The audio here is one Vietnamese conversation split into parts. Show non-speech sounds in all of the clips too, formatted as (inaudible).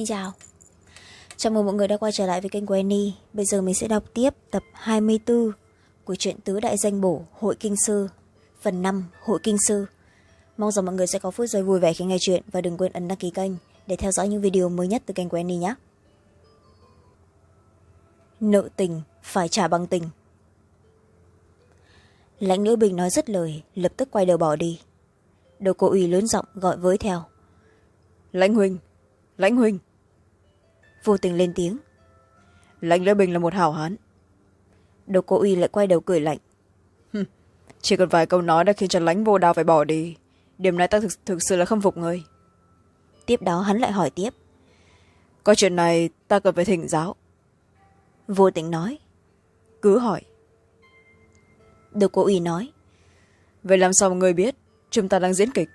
Xin chào. Chào mừng mọi người đã quay trở lại với kênh của Annie. Bây giờ mình sẽ đọc tiếp tập 24 của truyện Tứ Đại Danh Bổ, Hội Kinh Sư. Phần 5 Hội Kinh Sư. Mong rằng mọi người sẽ có phút giây vui vẻ khi nghe chuyện Và đừng quên ấn đăng ký kênh để theo dõi những video mới nhất từ kênh của Annie nhé. Nợ tình phải trả bằng tình. Lãnh nữ bình nói rất lời, lập tức quay đầu bỏ đi. Đầu cô ủy lớn giọng gọi với theo. Lãnh huynh lãnh huynh vô tình lên tiếng. Lãnh lễ bình là một hảo hán. Đầu cô uy lại quay đầu cười lạnh. Chỉ cần vài câu nói đã khiến cho lãnh vô đào phải bỏ đi điểm này ta thực, thực sự là khâm phục người tiếp đó hắn lại hỏi tiếp. Có chuyện này ta cần phải thỉnh giáo. Vô tình nói. Cứ hỏi. Đầu cô uy nói. Vậy làm sao mà người biết? Chúng ta đang diễn kịch.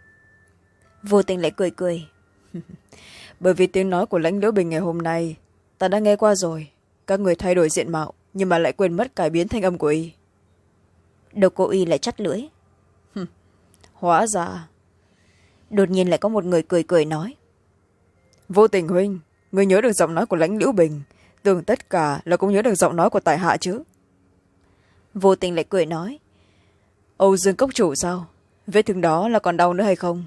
Vô tình lại cười cười (laughs) bởi vì tiếng nói của lãnh liễu bình ngày hôm nay ta đã nghe qua rồi. Các người thay đổi diện mạo nhưng mà lại quên mất cải biến thanh âm của y. Đầu cô y lại chắt lưỡi. Hóa ra. Đột nhiên lại có một người cười cười nói. Vô tình huynh người nhớ được giọng nói của lãnh liễu bình. Tưởng tất cả là cũng nhớ được giọng nói của tài hạ chứ. Vô tình lại cười nói. Âu dương cốc chủ sao? Vết thương đó là còn đau nữa hay không?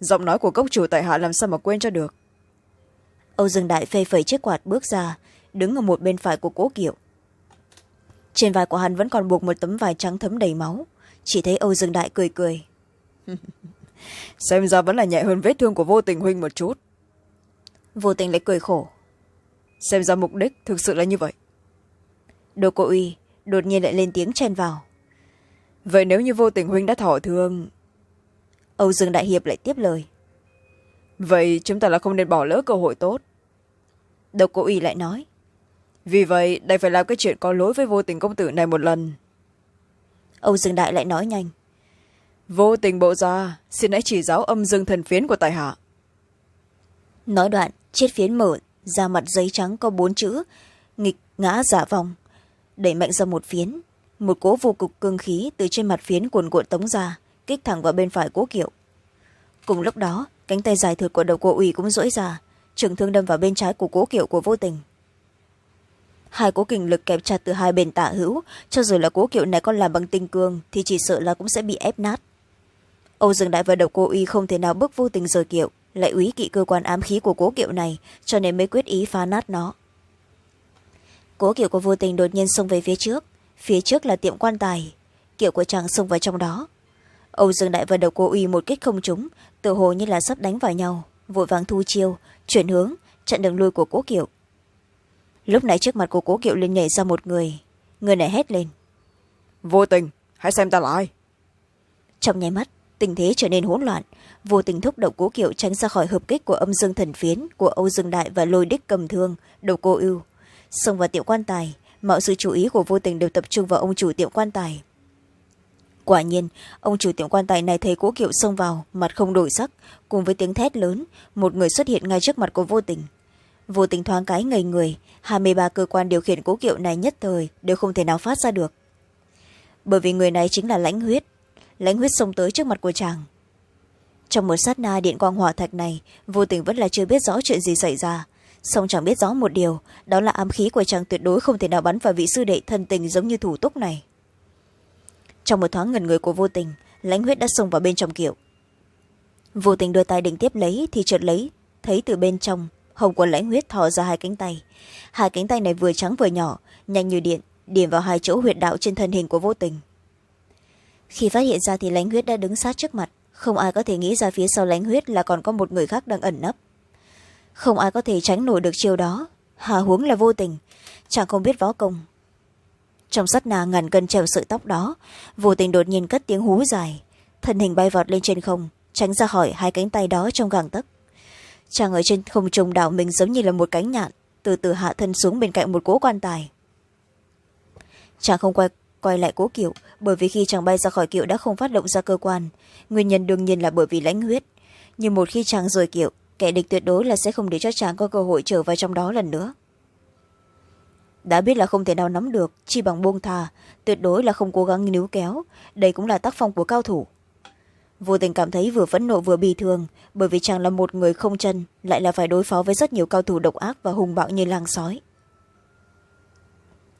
Giọng nói của cốc chủ tại hạ làm sao mà quên cho được âu dương đại phê phẩy chiếc quạt bước ra đứng ở một bên phải của cố kiệu. Trên vai của hắn vẫn còn buộc một tấm vải trắng thấm đầy máu. Chỉ thấy âu dương đại cười cười. (laughs) Xem ra vẫn là nhẹ hơn vết thương của vô tình huynh một chút. Vô tình lại cười khổ. Xem ra mục đích thực sự là như vậy. Đồ cô uy đột nhiên lại lên tiếng chen vào. Vậy nếu như vô tình huynh đã thọ thương âu dương đại hiệp lại tiếp lời. Vậy chúng ta là không nên bỏ lỡ cơ hội tốt độc cô uy lại nói. Vì vậy đành phải làm cái chuyện có lỗi với vô tình công tử này một lần. Âu dương đại lại nói nhanh. Vô tình bộ ra xin hãy chỉ giáo âm dương thần phiến của tài hạ. Nói đoạn chiếc phiến mở ra mặt giấy trắng có bốn chữ nghịch ngã giả vong đẩy mạnh ra một phiến một cố vô cục cương khí từ trên mặt phiến cuồn cuộn tống ra kích thẳng vào bên phải cố kiệu. Cùng lúc đó cánh tay dài thượt của đầu cô ủy cũng rỗi ra trường thương đâm vào bên trái của cố kiệu của vô tình. Hai cố kình lực kẹp chặt từ hai bên tả hữu, cho dù là cố kiệu này còn làm bằng tinh cương thì chỉ sợ là cũng sẽ bị ép nát. Âu dương đại và đầu cô uy không thể nào bước vô tình rời kiệu, lại úy kỵ cơ quan ám khí của cố kiệu này, cho nên mới quyết ý phá nát nó. Cố kiệu của vô tình đột nhiên xông về phía trước phía trước là tiệm quan tài, kiệu của chàng xông vào trong đó. Âu dương đại và đầu cô uy một kích không trúng tự hồ như là sắp đánh vào nhau, vội vàng thu chiêu chuyển hướng chặn đường lui của cố kiệu. Lúc này trước mặt của cố kiệu liền nhảy ra một người người này hét lên. Vô tình hãy xem ta là ai? Trong nháy mắt tình thế trở nên hỗn loạn. Vô tình thúc động cố kiệu tránh ra khỏi hợp kích của âm dương thần phiến của âu dương đại và lôi đích cầm thương đầu cô ưu. Xông vào tiệm quan tài mọi sự chú ý của vô tình đều tập trung vào ông chủ tiệm quan tài quả nhiên, ông chủ tiệm quan tài này thấy cố kiệu xông vào, mặt không đổi sắc. Cùng với tiếng thét lớn, một người xuất hiện ngay trước mặt của vô tình. Vô tình thoáng cái ngây người, hai mươi ba cơ quan điều khiển cố kiệu này nhất thời đều không thể nào phát ra được. Bởi vì người này chính là lãnh huyết. Lãnh huyết xông tới trước mặt của chàng. Trong một sát na điện quang hỏa thạch này, vô tình vẫn là chưa biết rõ chuyện gì xảy ra. Song chẳng biết rõ một điều, đó là ám khí của chàng tuyệt đối không thể nào bắn vào vị sư đệ thân tình giống như thủ túc này trong một thoáng ngần người của vô tình, lãnh huyết đã xông vào bên trong kiệu. Vô tình đưa tay định tiếp lấy thì chợt lấy, thấy từ bên trong, hồng của lãnh huyết thò ra hai cánh tay. Hai cánh tay này vừa trắng vừa nhỏ, nhanh như điện điểm vào hai chỗ huyệt đạo trên thân hình của vô tình. Khi phát hiện ra thì lãnh huyết đã đứng sát trước mặt, không ai có thể nghĩ ra phía sau lãnh huyết là còn có một người khác đang ẩn nấp. Không ai có thể tránh nổi được chiêu đó, hà huống là vô tình, chẳng không biết võ công trong sắt nà ngàn cân treo sợi tóc đó, vô tình đột nhiên cất tiếng hú dài. Thân hình bay vọt lên trên không, tránh ra khỏi hai cánh tay đó trong gàng tấc. Chàng ở trên không trung đảo mình giống như là một cánh nhạn, từ từ hạ thân xuống bên cạnh một cố quan tài. Chàng không quay quay lại cố kiệu, bởi vì khi chàng bay ra khỏi kiệu đã không phát động ra cơ quan. Nguyên nhân đương nhiên là bởi vì lãnh huyết. Nhưng một khi chàng rời kiệu, kẻ địch tuyệt đối là sẽ không để cho chàng có cơ hội trở vào trong đó lần nữa đã biết là không thể nào nắm được, chi bằng buông thà tuyệt đối là không cố gắng níu kéo. Đây cũng là tác phong của cao thủ. Vô tình cảm thấy vừa phẫn nộ vừa bì thường bởi vì chàng là một người không chân, lại là phải đối phó với rất nhiều cao thủ độc ác và hùng bạo như lang sói.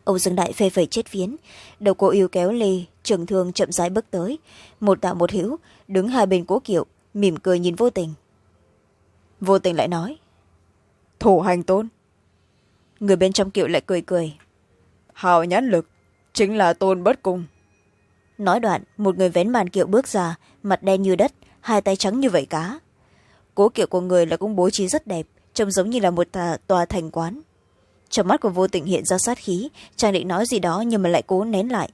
Âu dương đại phê phẩy chết viến đầu cô yêu kéo lê, trường thương chậm rãi bước tới. Một tạo một hữu, đứng hai bên cố kiệu, mỉm cười nhìn vô tình. Vô tình lại nói, thủ hành tôn người bên trong kiệu lại cười cười. Hào nhãn lực chính là tôn bất cung. Nói đoạn một người vén màn kiệu bước ra mặt đen như đất hai tay trắng như vảy cá. Cố kiệu của người là cũng bố trí rất đẹp trông giống như là một tà, tòa thành quán. Trong mắt của vô tình hiện ra sát khí chàng định nói gì đó nhưng mà lại cố nén lại.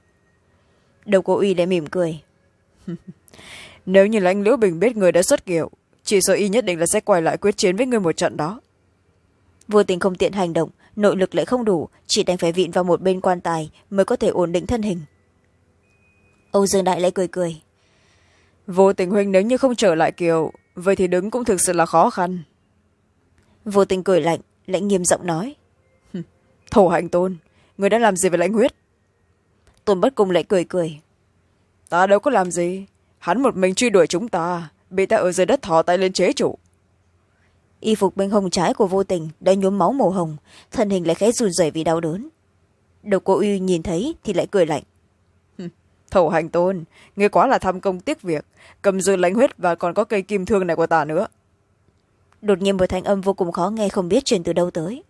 Đầu cô uy lại mỉm cười. (laughs) nếu như lãnh liễu bình biết người đã xuất kiệu chỉ sợ y nhất định là sẽ quay lại quyết chiến với người một trận đó. Vô tình không tiện hành động nội lực lại không đủ chỉ đành phải vịn vào một bên quan tài mới có thể ổn định thân hình. Âu dương đại lại cười cười. Vô tình huynh nếu như không trở lại kiều vậy thì đứng cũng thực sự là khó khăn. Vô tình cười lạnh lãnh nghiêm giọng nói. Thổ hành tôn người đã làm gì với lãnh huyết? Tôn bất cung lại cười cười. Ta đâu có làm gì hắn một mình truy đuổi chúng ta bị ta ở dưới đất thò tay lên chế chủ y phục bên hông trái của vô tình đã nhuốm máu màu hồng thân hình lại khẽ run rẩy vì đau đớn. Đầu cô uy nhìn thấy thì lại cười lạnh. Thổ hành tôn ngươi quá là tham công tiếc việc cầm dư lãnh huyết và còn có cây kim thương này của ta nữa. Đột nhiên một thanh âm vô cùng khó nghe không biết truyền từ đâu tới.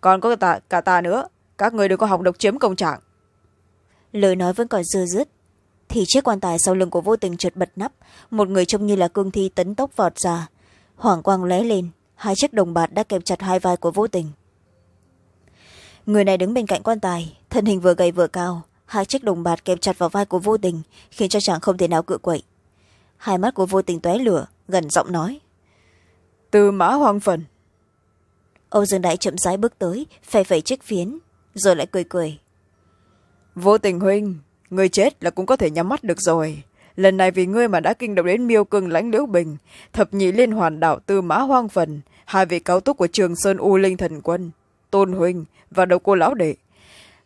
Còn có ta, cả ta nữa các người đừng có hỏng độc chiếm công trạng. Lời nói vẫn còn dư dứt thì chiếc quan tài sau lưng của vô tình trượt bật nắp một người trông như là cương thi tấn tốc vọt ra hoàng quang lóe lên hai chiếc đồng bạt đã kẹp chặt hai vai của vô tình. Người này đứng bên cạnh quan tài thân hình vừa gầy vừa cao hai chiếc đồng bạt kẹp chặt vào vai của vô tình khiến cho chàng không thể nào cự quậy. Hai mắt của vô tình tóe lửa gần giọng nói. Từ mã hoàng phần. Âu dương đại chậm rãi bước tới phẩy phẩy chiếc phiến rồi lại cười cười. Vô tình huynh người chết là cũng có thể nhắm mắt được rồi lần này vì ngươi mà đã kinh động đến miêu cương lãnh liễu bình thập nhị liên hoàn đạo tư mã hoang phần hai vị cao túc của trường sơn u linh thần quân tôn huynh và đầu cô lão đệ.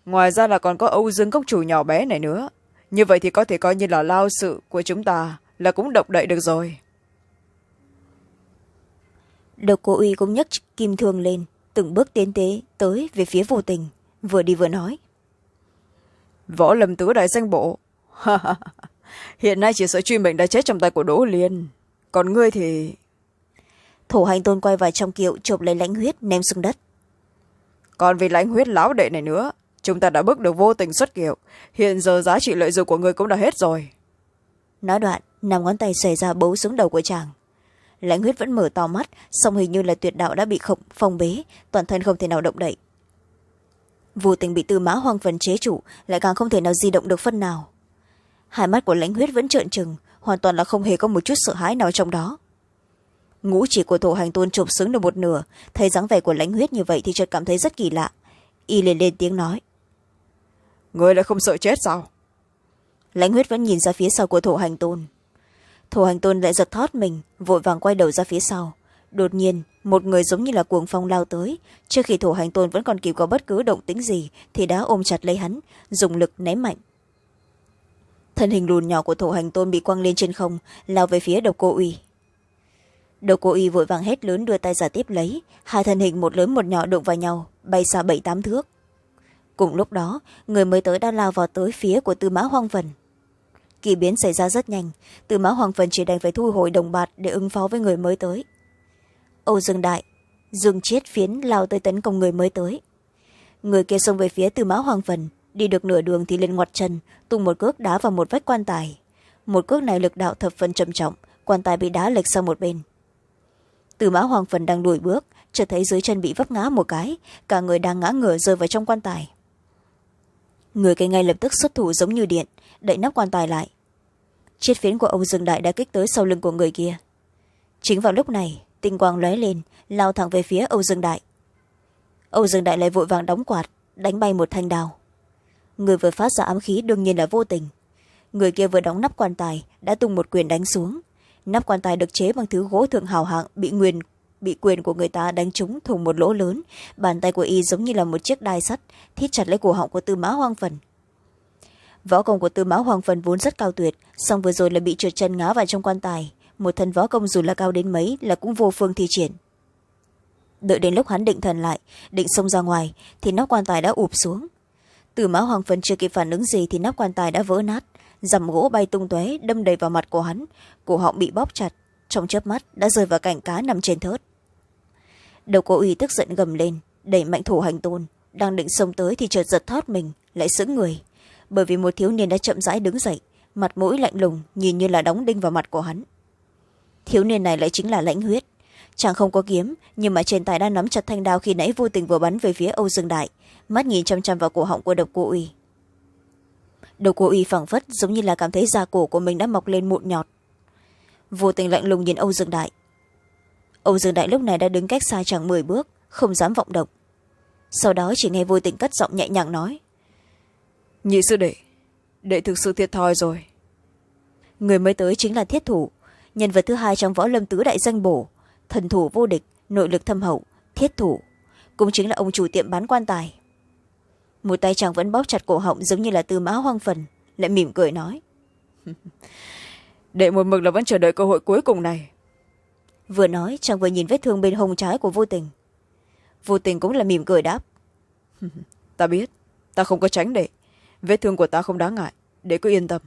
Ngoài ra là còn có âu dương cốc chủ nhỏ bé này nữa. Như vậy thì có thể coi như là lao sự của chúng ta là cũng động đậy được rồi. Độc cô uy cũng nhấc kim thương lên từng bước tiến tế tới về phía vô tình vừa đi vừa nói. Võ lâm tứ đại danh bộ hiện nay chỉ sợ truy mệnh đã chết trong tay của đỗ liên. Còn ngươi thì? Thổ hành tôn quay vào trong kiệu chộp lấy lãnh huyết ném xuống đất. Còn vì lãnh huyết lão đệ này nữa chúng ta đã bước được vô tình xuất kiệu. Hiện giờ giá trị lợi dụng của ngươi cũng đã hết rồi. Nói đoạn nằm ngón tay xòe ra bấu xuống đầu của chàng. Lãnh huyết vẫn mở to mắt song hình như là tuyệt đạo đã bị khổng phong bế toàn thân không thể nào động đậy. Vô tình bị tư mã hoang phần chế chủ lại càng không thể nào di động được phân nào hai mắt của lãnh huyết vẫn trợn trừng hoàn toàn là không hề có một chút sợ hãi nào trong đó. Ngũ chỉ của thổ hành tôn chụp xứng được một nửa thấy dáng vẻ của lãnh huyết như vậy thì chợt cảm thấy rất kỳ lạ. Y liền lên tiếng nói. Người lại không sợ chết sao? Lãnh huyết vẫn nhìn ra phía sau của thổ hành tôn. Thổ hành tôn lại giật thót mình vội vàng quay đầu ra phía sau. Đột nhiên một người giống như là cuồng phong lao tới. Trước khi thổ hành tôn vẫn còn kịp có bất cứ động tĩnh gì thì đã ôm chặt lấy hắn dùng lực ném mạnh thân hình lùn nhỏ của thổ hành tôn bị quăng lên trên không, lao về phía độc cô uy. Độc cô uy vội vàng hét lớn đưa tay giả tiếp lấy, hai thân hình một lớn một nhỏ đụng vào nhau, bay xa bảy tám thước. Cùng lúc đó, người mới tới đã lao vào tới phía của tư mã hoang vần kỳ biến xảy ra rất nhanh, tư mã Hoang vần chỉ đành phải thu hồi đồng bạt để ứng phó với người mới tới. Âu dương đại, dương chiết phiến lao tới tấn công người mới tới. Người kia xông về phía tư mã hoàng vần đi được nửa đường thì lên ngoặt chân, tung một cước đá vào một vách quan tài. Một cước này lực đạo thập phần trầm trọng, quan tài bị đá lệch sang một bên. Từ mã hoàng phần đang đuổi bước, chợt thấy dưới chân bị vấp ngã một cái, cả người đang ngã ngửa rơi vào trong quan tài. Người kia ngay lập tức xuất thủ giống như điện, đậy nắp quan tài lại. Chiếc phiến của ông dương đại đã kích tới sau lưng của người kia. Chính vào lúc này, tinh quang lóe lên, lao thẳng về phía âu dương đại. Âu dương đại lại vội vàng đóng quạt, đánh bay một thanh đào người vừa phát ra ám khí đương nhiên là vô tình. Người kia vừa đóng nắp quan tài, đã tung một quyền đánh xuống. Nắp quan tài được chế bằng thứ gỗ thượng hào hạng bị nguyền, bị quyền của người ta đánh trúng thủng một lỗ lớn. Bàn tay của y giống như là một chiếc đai sắt, thít chặt lấy cổ họng của tư mã hoang phần. Võ công của tư mã hoàng phần vốn rất cao tuyệt, song vừa rồi là bị trượt chân ngã vào trong quan tài. Một thân võ công dù là cao đến mấy là cũng vô phương thi triển. Đợi đến lúc hắn định thần lại, định xông ra ngoài, thì nắp quan tài đã ụp xuống từ mã hoàng phần chưa kịp phản ứng gì thì nắp quan tài đã vỡ nát. Dằm gỗ bay tung tóe, đâm đầy vào mặt của hắn. Cổ họng bị bóp chặt, trong chớp mắt đã rơi vào cảnh cá nằm trên thớt. Đầu cô uy tức giận gầm lên, đẩy mạnh thủ hành tôn. Đang định xông tới thì chợt giật thót mình, lại sững người. Bởi vì một thiếu niên đã chậm rãi đứng dậy, mặt mũi lạnh lùng, nhìn như là đóng đinh vào mặt của hắn. Thiếu niên này lại chính là lãnh huyết. Chàng không có kiếm, nhưng mà trên tay đã nắm chặt thanh đao khi nãy vô tình vừa bắn về phía âu dương đại mắt nhìn chăm chăm vào cổ họng của độc cô uy. Đầu cô uy phẳng phất giống như là cảm thấy da cổ của mình đã mọc lên mụn nhọt. Vô tình lạnh lùng nhìn âu dương đại. Âu dương đại lúc này đã đứng cách xa chẳng mười bước không dám vọng động. Sau đó chỉ nghe vô tình cất giọng nhẹ nhàng nói. Nhị sư đệ đệ thực sự thiệt thòi rồi. Người mới tới chính là thiết thủ nhân vật thứ hai trong võ lâm tứ đại danh bổ thần thủ vô địch nội lực thâm hậu thiết thủ cũng chính là ông chủ tiệm bán quan tài một tay chàng vẫn bóp chặt cổ họng giống như là tư mã hoang phần lại mỉm cười nói. Đệ một mực là vẫn chờ đợi cơ hội cuối cùng này. Vừa nói chàng vừa nhìn vết thương bên hông trái của vô tình. Vô tình cũng là mỉm cười đáp. Ta biết ta không có tránh đệ. Vết thương của ta không đáng ngại để cứ yên tâm.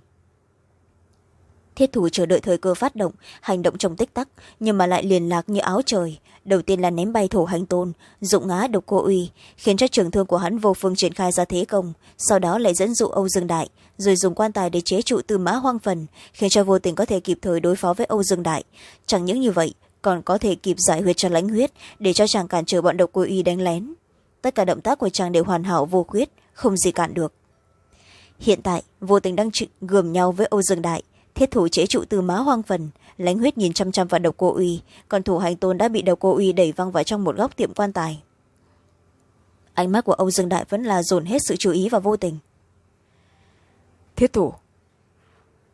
Thiết thủ chờ đợi thời cơ phát động hành động trong tích tắc nhưng mà lại liền lạc như áo trời đầu tiên là ném bay thổ hành tôn, dụng ngã độc cô uy, khiến cho trường thương của hắn vô phương triển khai ra thế công, sau đó lại dẫn dụ âu dương đại, rồi dùng quan tài để chế trụ tư mã hoang phần, khiến cho vô tình có thể kịp thời đối phó với âu dương đại. Chẳng những như vậy, còn có thể kịp giải huyệt cho lãnh huyết, để cho chàng cản trở bọn độc cô uy đánh lén. Tất cả động tác của chàng đều hoàn hảo vô khuyết, không gì cản được. Hiện tại, vô tình đang gườm nhau với âu dương đại thiết thủ chế trụ từ má hoang phần lánh huyết nhìn chăm chăm vào độc cô uy còn thủ hành tôn đã bị độc cô uy đẩy văng vào trong một góc tiệm quan tài. Ánh mắt của âu dương đại vẫn là dồn hết sự chú ý vào vô tình. Thiết thủ.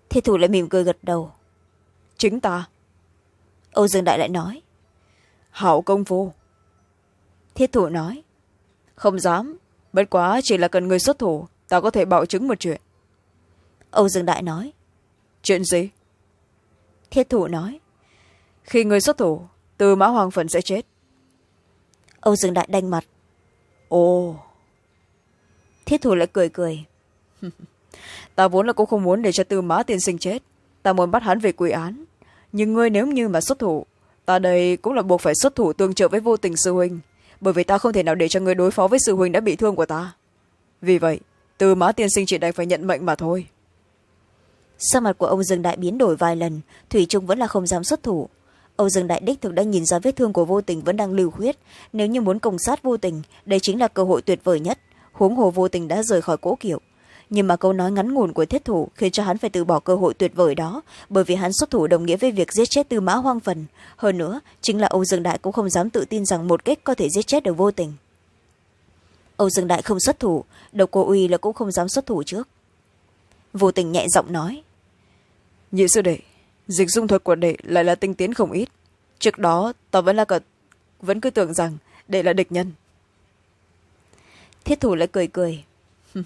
Thiết thủ lại mỉm cười gật đầu. Chính ta. Âu dương đại lại nói. Hảo công phu. Thiết thủ nói. Không dám bất quá chỉ là cần người xuất thủ ta có thể bảo chứng một chuyện. Âu dương đại nói chuyện gì? Thiết thủ nói khi người xuất thủ từ mã hoàng phần sẽ chết. Âu dương đại đanh mặt. Ồ. Thiết thủ lại cười cười. (laughs) Ta vốn là cũng không muốn để cho tư mã tiên sinh chết. Ta muốn bắt hắn về quy án. Nhưng ngươi nếu như mà xuất thủ ta đây cũng là buộc phải xuất thủ tương trợ với vô tình sư huynh bởi vì ta không thể nào để cho ngươi đối phó với sư huynh đã bị thương của ta. Vì vậy tư mã tiên sinh chỉ đành phải nhận mệnh mà thôi sắc mặt của ông dương đại biến đổi vài lần, thủy trung vẫn là không dám xuất thủ. Âu dương đại đích thực đã nhìn ra vết thương của vô tình vẫn đang lưu huyết nếu như muốn công sát vô tình, đây chính là cơ hội tuyệt vời nhất. Huống hồ vô tình đã rời khỏi cố kiểu nhưng mà câu nói ngắn ngủn của thiết thủ khiến cho hắn phải từ bỏ cơ hội tuyệt vời đó, bởi vì hắn xuất thủ đồng nghĩa với việc giết chết tư mã hoang phần. Hơn nữa, chính là âu dương đại cũng không dám tự tin rằng một kích có thể giết chết được vô tình. Âu dương đại không xuất thủ, độc cô uy là cũng không dám xuất thủ trước vô tình nhẹ giọng nói. Nhị sư đệ dịch dung thuật của đệ lại là tinh tiến không ít. Trước đó ta vẫn là cả vẫn cứ tưởng rằng đệ là địch nhân. Thiết thủ lại cười cười. (laughs)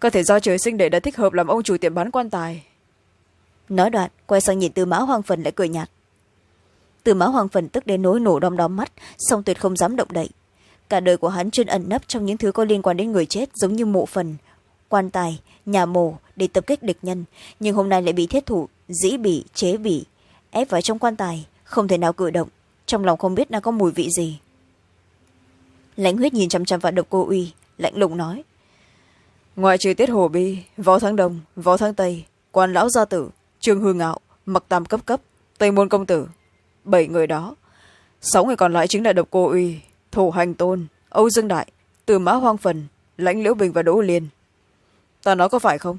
Có thể do trời sinh đệ đã thích hợp làm ông chủ tiệm bán quan tài. Nói đoạn quay sang nhìn từ mã hoàng phần lại cười nhạt. Từ mã hoàng phần tức đến nỗi nổ đom đóm mắt song tuyệt không dám động đậy. Cả đời của hắn chuyên ẩn nấp trong những thứ có liên quan đến người chết giống như mộ phần quan tài nhà mồ để tập kích địch nhân, nhưng hôm nay lại bị thiết thủ dĩ bỉ, chế bỉ, ép vào trong quan tài, không thể nào cử động. Trong lòng không biết đã có mùi vị gì. Lãnh huyết nhìn chăm chăm vào độc cô uy, lạnh lùng nói, ngoại trừ tiết hồ bi, võ thắng đông, võ thắng tây, quan lão gia tử, trương hương ngạo, mặc tam cấp cấp, tây môn công tử, bảy người đó, sáu người còn lại chính là độc cô uy thủ hành tôn, âu dương đại từ mã hoang phần, lãnh liễu bình và đỗ liên ta nói có phải không?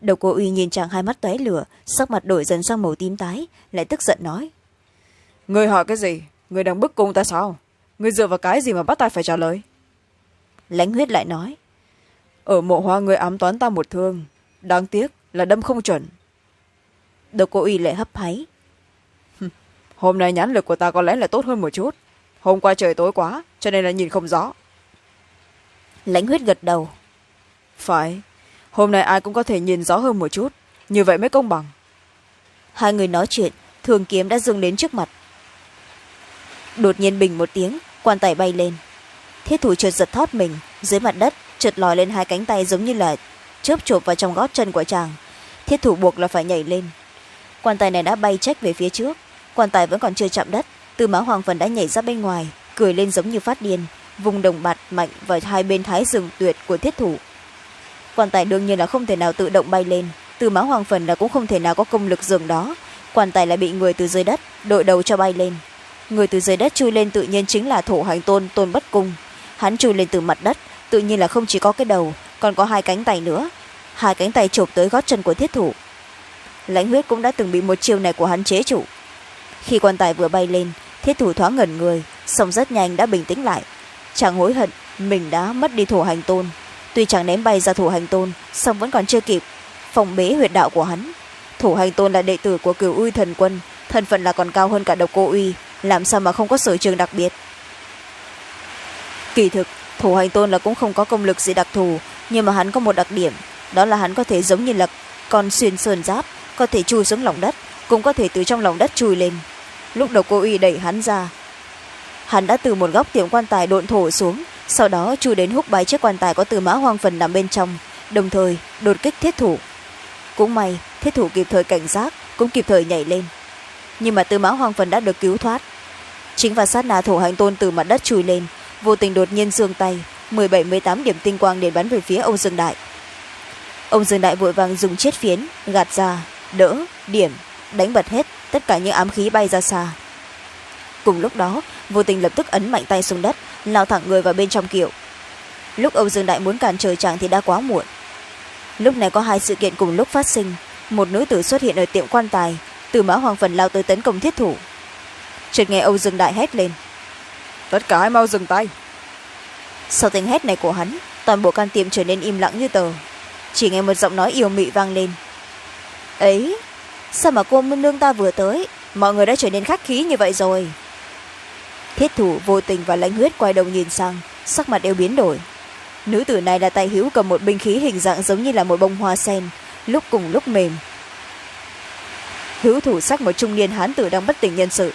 Đầu cô uy nhìn chàng hai mắt tóe lửa sắc mặt đổi dần sang màu tím tái lại tức giận nói. Người hỏi cái gì? Người đang bức cung ta sao? Người dựa vào cái gì mà bắt ta phải trả lời? Lãnh huyết lại nói. Ở mộ hoa người ám toán ta một thương đáng tiếc là đâm không chuẩn. Đầu cô uy lại hấp háy. Hôm nay nhãn lực của ta có lẽ là tốt hơn một chút. Hôm qua trời tối quá cho nên là nhìn không rõ. Lãnh huyết gật đầu phải. Hôm nay ai cũng có thể nhìn rõ hơn một chút. Như vậy mới công bằng. Hai người nói chuyện, thường kiếm đã dừng đến trước mặt. Đột nhiên bình một tiếng, quan tài bay lên. Thiết thủ chợt giật thót mình, dưới mặt đất, chợt lòi lên hai cánh tay giống như là chớp chộp vào trong gót chân của chàng. Thiết thủ buộc là phải nhảy lên. Quan tài này đã bay trách về phía trước. Quan tài vẫn còn chưa chạm đất từ mã hoàng phần đã nhảy ra bên ngoài, cười lên giống như phát điên, vùng đồng bạt mạnh vào hai bên thái rừng tuyệt của thiết thủ quan tài đương nhiên là không thể nào tự động bay lên. Từ máu hoàng phần là cũng không thể nào có công lực dường đó. Quan tài lại bị người từ dưới đất, đội đầu cho bay lên. Người từ dưới đất chui lên tự nhiên chính là thổ hành tôn tôn bất cung. Hắn chui lên từ mặt đất, tự nhiên là không chỉ có cái đầu, còn có hai cánh tay nữa. Hai cánh tay chộp tới gót chân của thiết thủ. Lãnh huyết cũng đã từng bị một chiêu này của hắn chế trụ. Khi quan tài vừa bay lên, thiết thủ thoáng ngẩn người xong rất nhanh đã bình tĩnh lại. Chàng hối hận, mình đã mất đi thổ hành tôn tuy chẳng ném bay ra thủ hành tôn, song vẫn còn chưa kịp phòng bế huyệt đạo của hắn. Thủ hành tôn là đệ tử của cửu uy thần quân, thân phận là còn cao hơn cả độc cô uy, làm sao mà không có sở trường đặc biệt? Kỳ thực, thủ hành tôn là cũng không có công lực gì đặc thù, nhưng mà hắn có một đặc điểm, đó là hắn có thể giống như là con xuyên sơn giáp, có thể chui xuống lòng đất, cũng có thể từ trong lòng đất chui lên. Lúc đầu cô uy đẩy hắn ra, hắn đã từ một góc tiệm quan tài độn thổ xuống sau đó, chu đến húc bay chiếc quan tài có từ mã hoang phần nằm bên trong, đồng thời đột kích thiết thủ. Cũng may, thiết thủ kịp thời cảnh giác, cũng kịp thời nhảy lên. Nhưng mà tư mã hoang phần đã được cứu thoát. Chính và sát na thủ hành tôn từ mặt đất chui lên, vô tình đột nhiên giương tay, mười bảy mươi tám điểm tinh quang để bắn về phía ông dương đại. Ông dương đại vội vàng dùng chiết phiến, gạt ra, đỡ, điểm, đánh bật hết tất cả những ám khí bay ra xa. Cùng lúc đó, vô tình lập tức ấn mạnh tay xuống đất lao thẳng người vào bên trong kiệu. Lúc ông dương đại muốn cản trở chàng thì đã quá muộn. Lúc này có hai sự kiện cùng lúc phát sinh. Một nữ tử xuất hiện ở tiệm quan tài từ mã hoàng phần lao tới tấn công thiết thủ. Chợt nghe âu dương đại hét lên. Tất cả hãy mau dừng tay. Sau tiếng hét này của hắn toàn bộ can tiệm trở nên im lặng như tờ. Chỉ nghe một giọng nói yêu mị vang lên. Ấy sao mà cô nương ta vừa tới? Mọi người đã trở nên khách khí như vậy rồi thiết thủ vô tình và lãnh huyết quay đầu nhìn sang sắc mặt đều biến đổi. Nữ tử này là tay hữu cầm một binh khí hình dạng giống như là một bông hoa sen lúc cùng lúc mềm. Hữu thủ sắc một trung niên hán tử đang bất tỉnh nhân sự.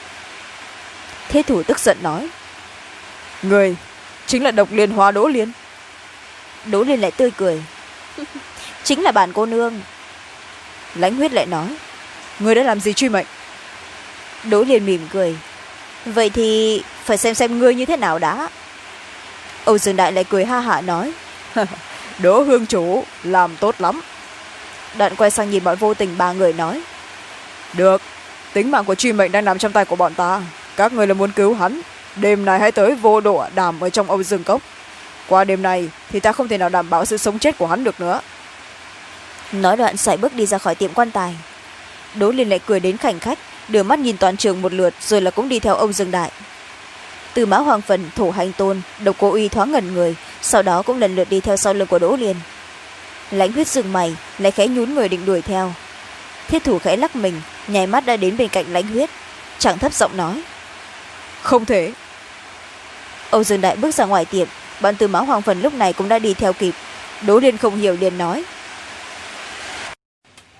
Thiết thủ tức giận nói người chính là độc liên hoa đỗ liên. Đỗ liên lại tươi cười. (laughs) Chính là bản cô nương. Lãnh huyết lại nói người đã làm gì truy mệnh? Đỗ liên mỉm cười vậy thì phải xem xem ngươi như thế nào đã. Âu dương đại lại cười ha hả nói. (laughs) Đỗ hương chủ làm tốt lắm. Đoạn quay sang nhìn bọn vô tình ba người nói. Được tính mạng của truy mệnh đang nằm trong tay của bọn ta. Các người là muốn cứu hắn. Đêm nay hãy tới vô độ đàm ở trong âu dương cốc. Qua đêm này thì ta không thể nào đảm bảo sự sống chết của hắn được nữa. Nói đoạn sải bước đi ra khỏi tiệm quan tài. Đỗ liên lại cười đến khảnh khách đưa mắt nhìn toàn trường một lượt rồi là cũng đi theo ông dương đại. Từ mã hoàng phần thổ hành tôn độc cô uy thoáng ngẩn người sau đó cũng lần lượt đi theo sau lưng của đỗ liên. Lãnh huyết dừng mày lại khẽ nhún người định đuổi theo. Thiết thủ khẽ lắc mình nhảy mắt đã đến bên cạnh lãnh huyết chẳng thấp giọng nói. Không thể. Âu dương đại bước ra ngoài tiệm bọn từ mã hoàng phần lúc này cũng đã đi theo kịp. Đỗ liên không hiểu liền nói.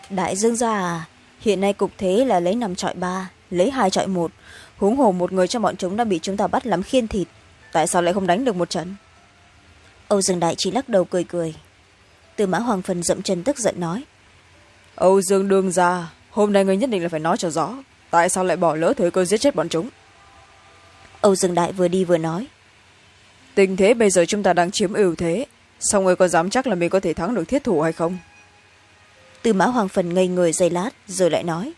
Đại dương gia à hiện nay cục thế là lấy năm trọi ba lấy hai trọi một. Huống hồ một người trong bọn chúng đã bị chúng ta bắt lắm khiên thịt tại sao lại không đánh được một trận? Âu dương đại chỉ lắc đầu cười cười. Từ mã hoàng phần dậm chân tức giận nói. Âu dương đương ra hôm nay người nhất định là phải nói cho rõ tại sao lại bỏ lỡ thời cơ giết chết bọn chúng? Âu dương đại vừa đi vừa nói. Tình thế bây giờ chúng ta đang chiếm ưu thế sao người có dám chắc là mình có thể thắng được thiết thủ hay không từ mã hoàng phần ngây người giây lát rồi lại nói.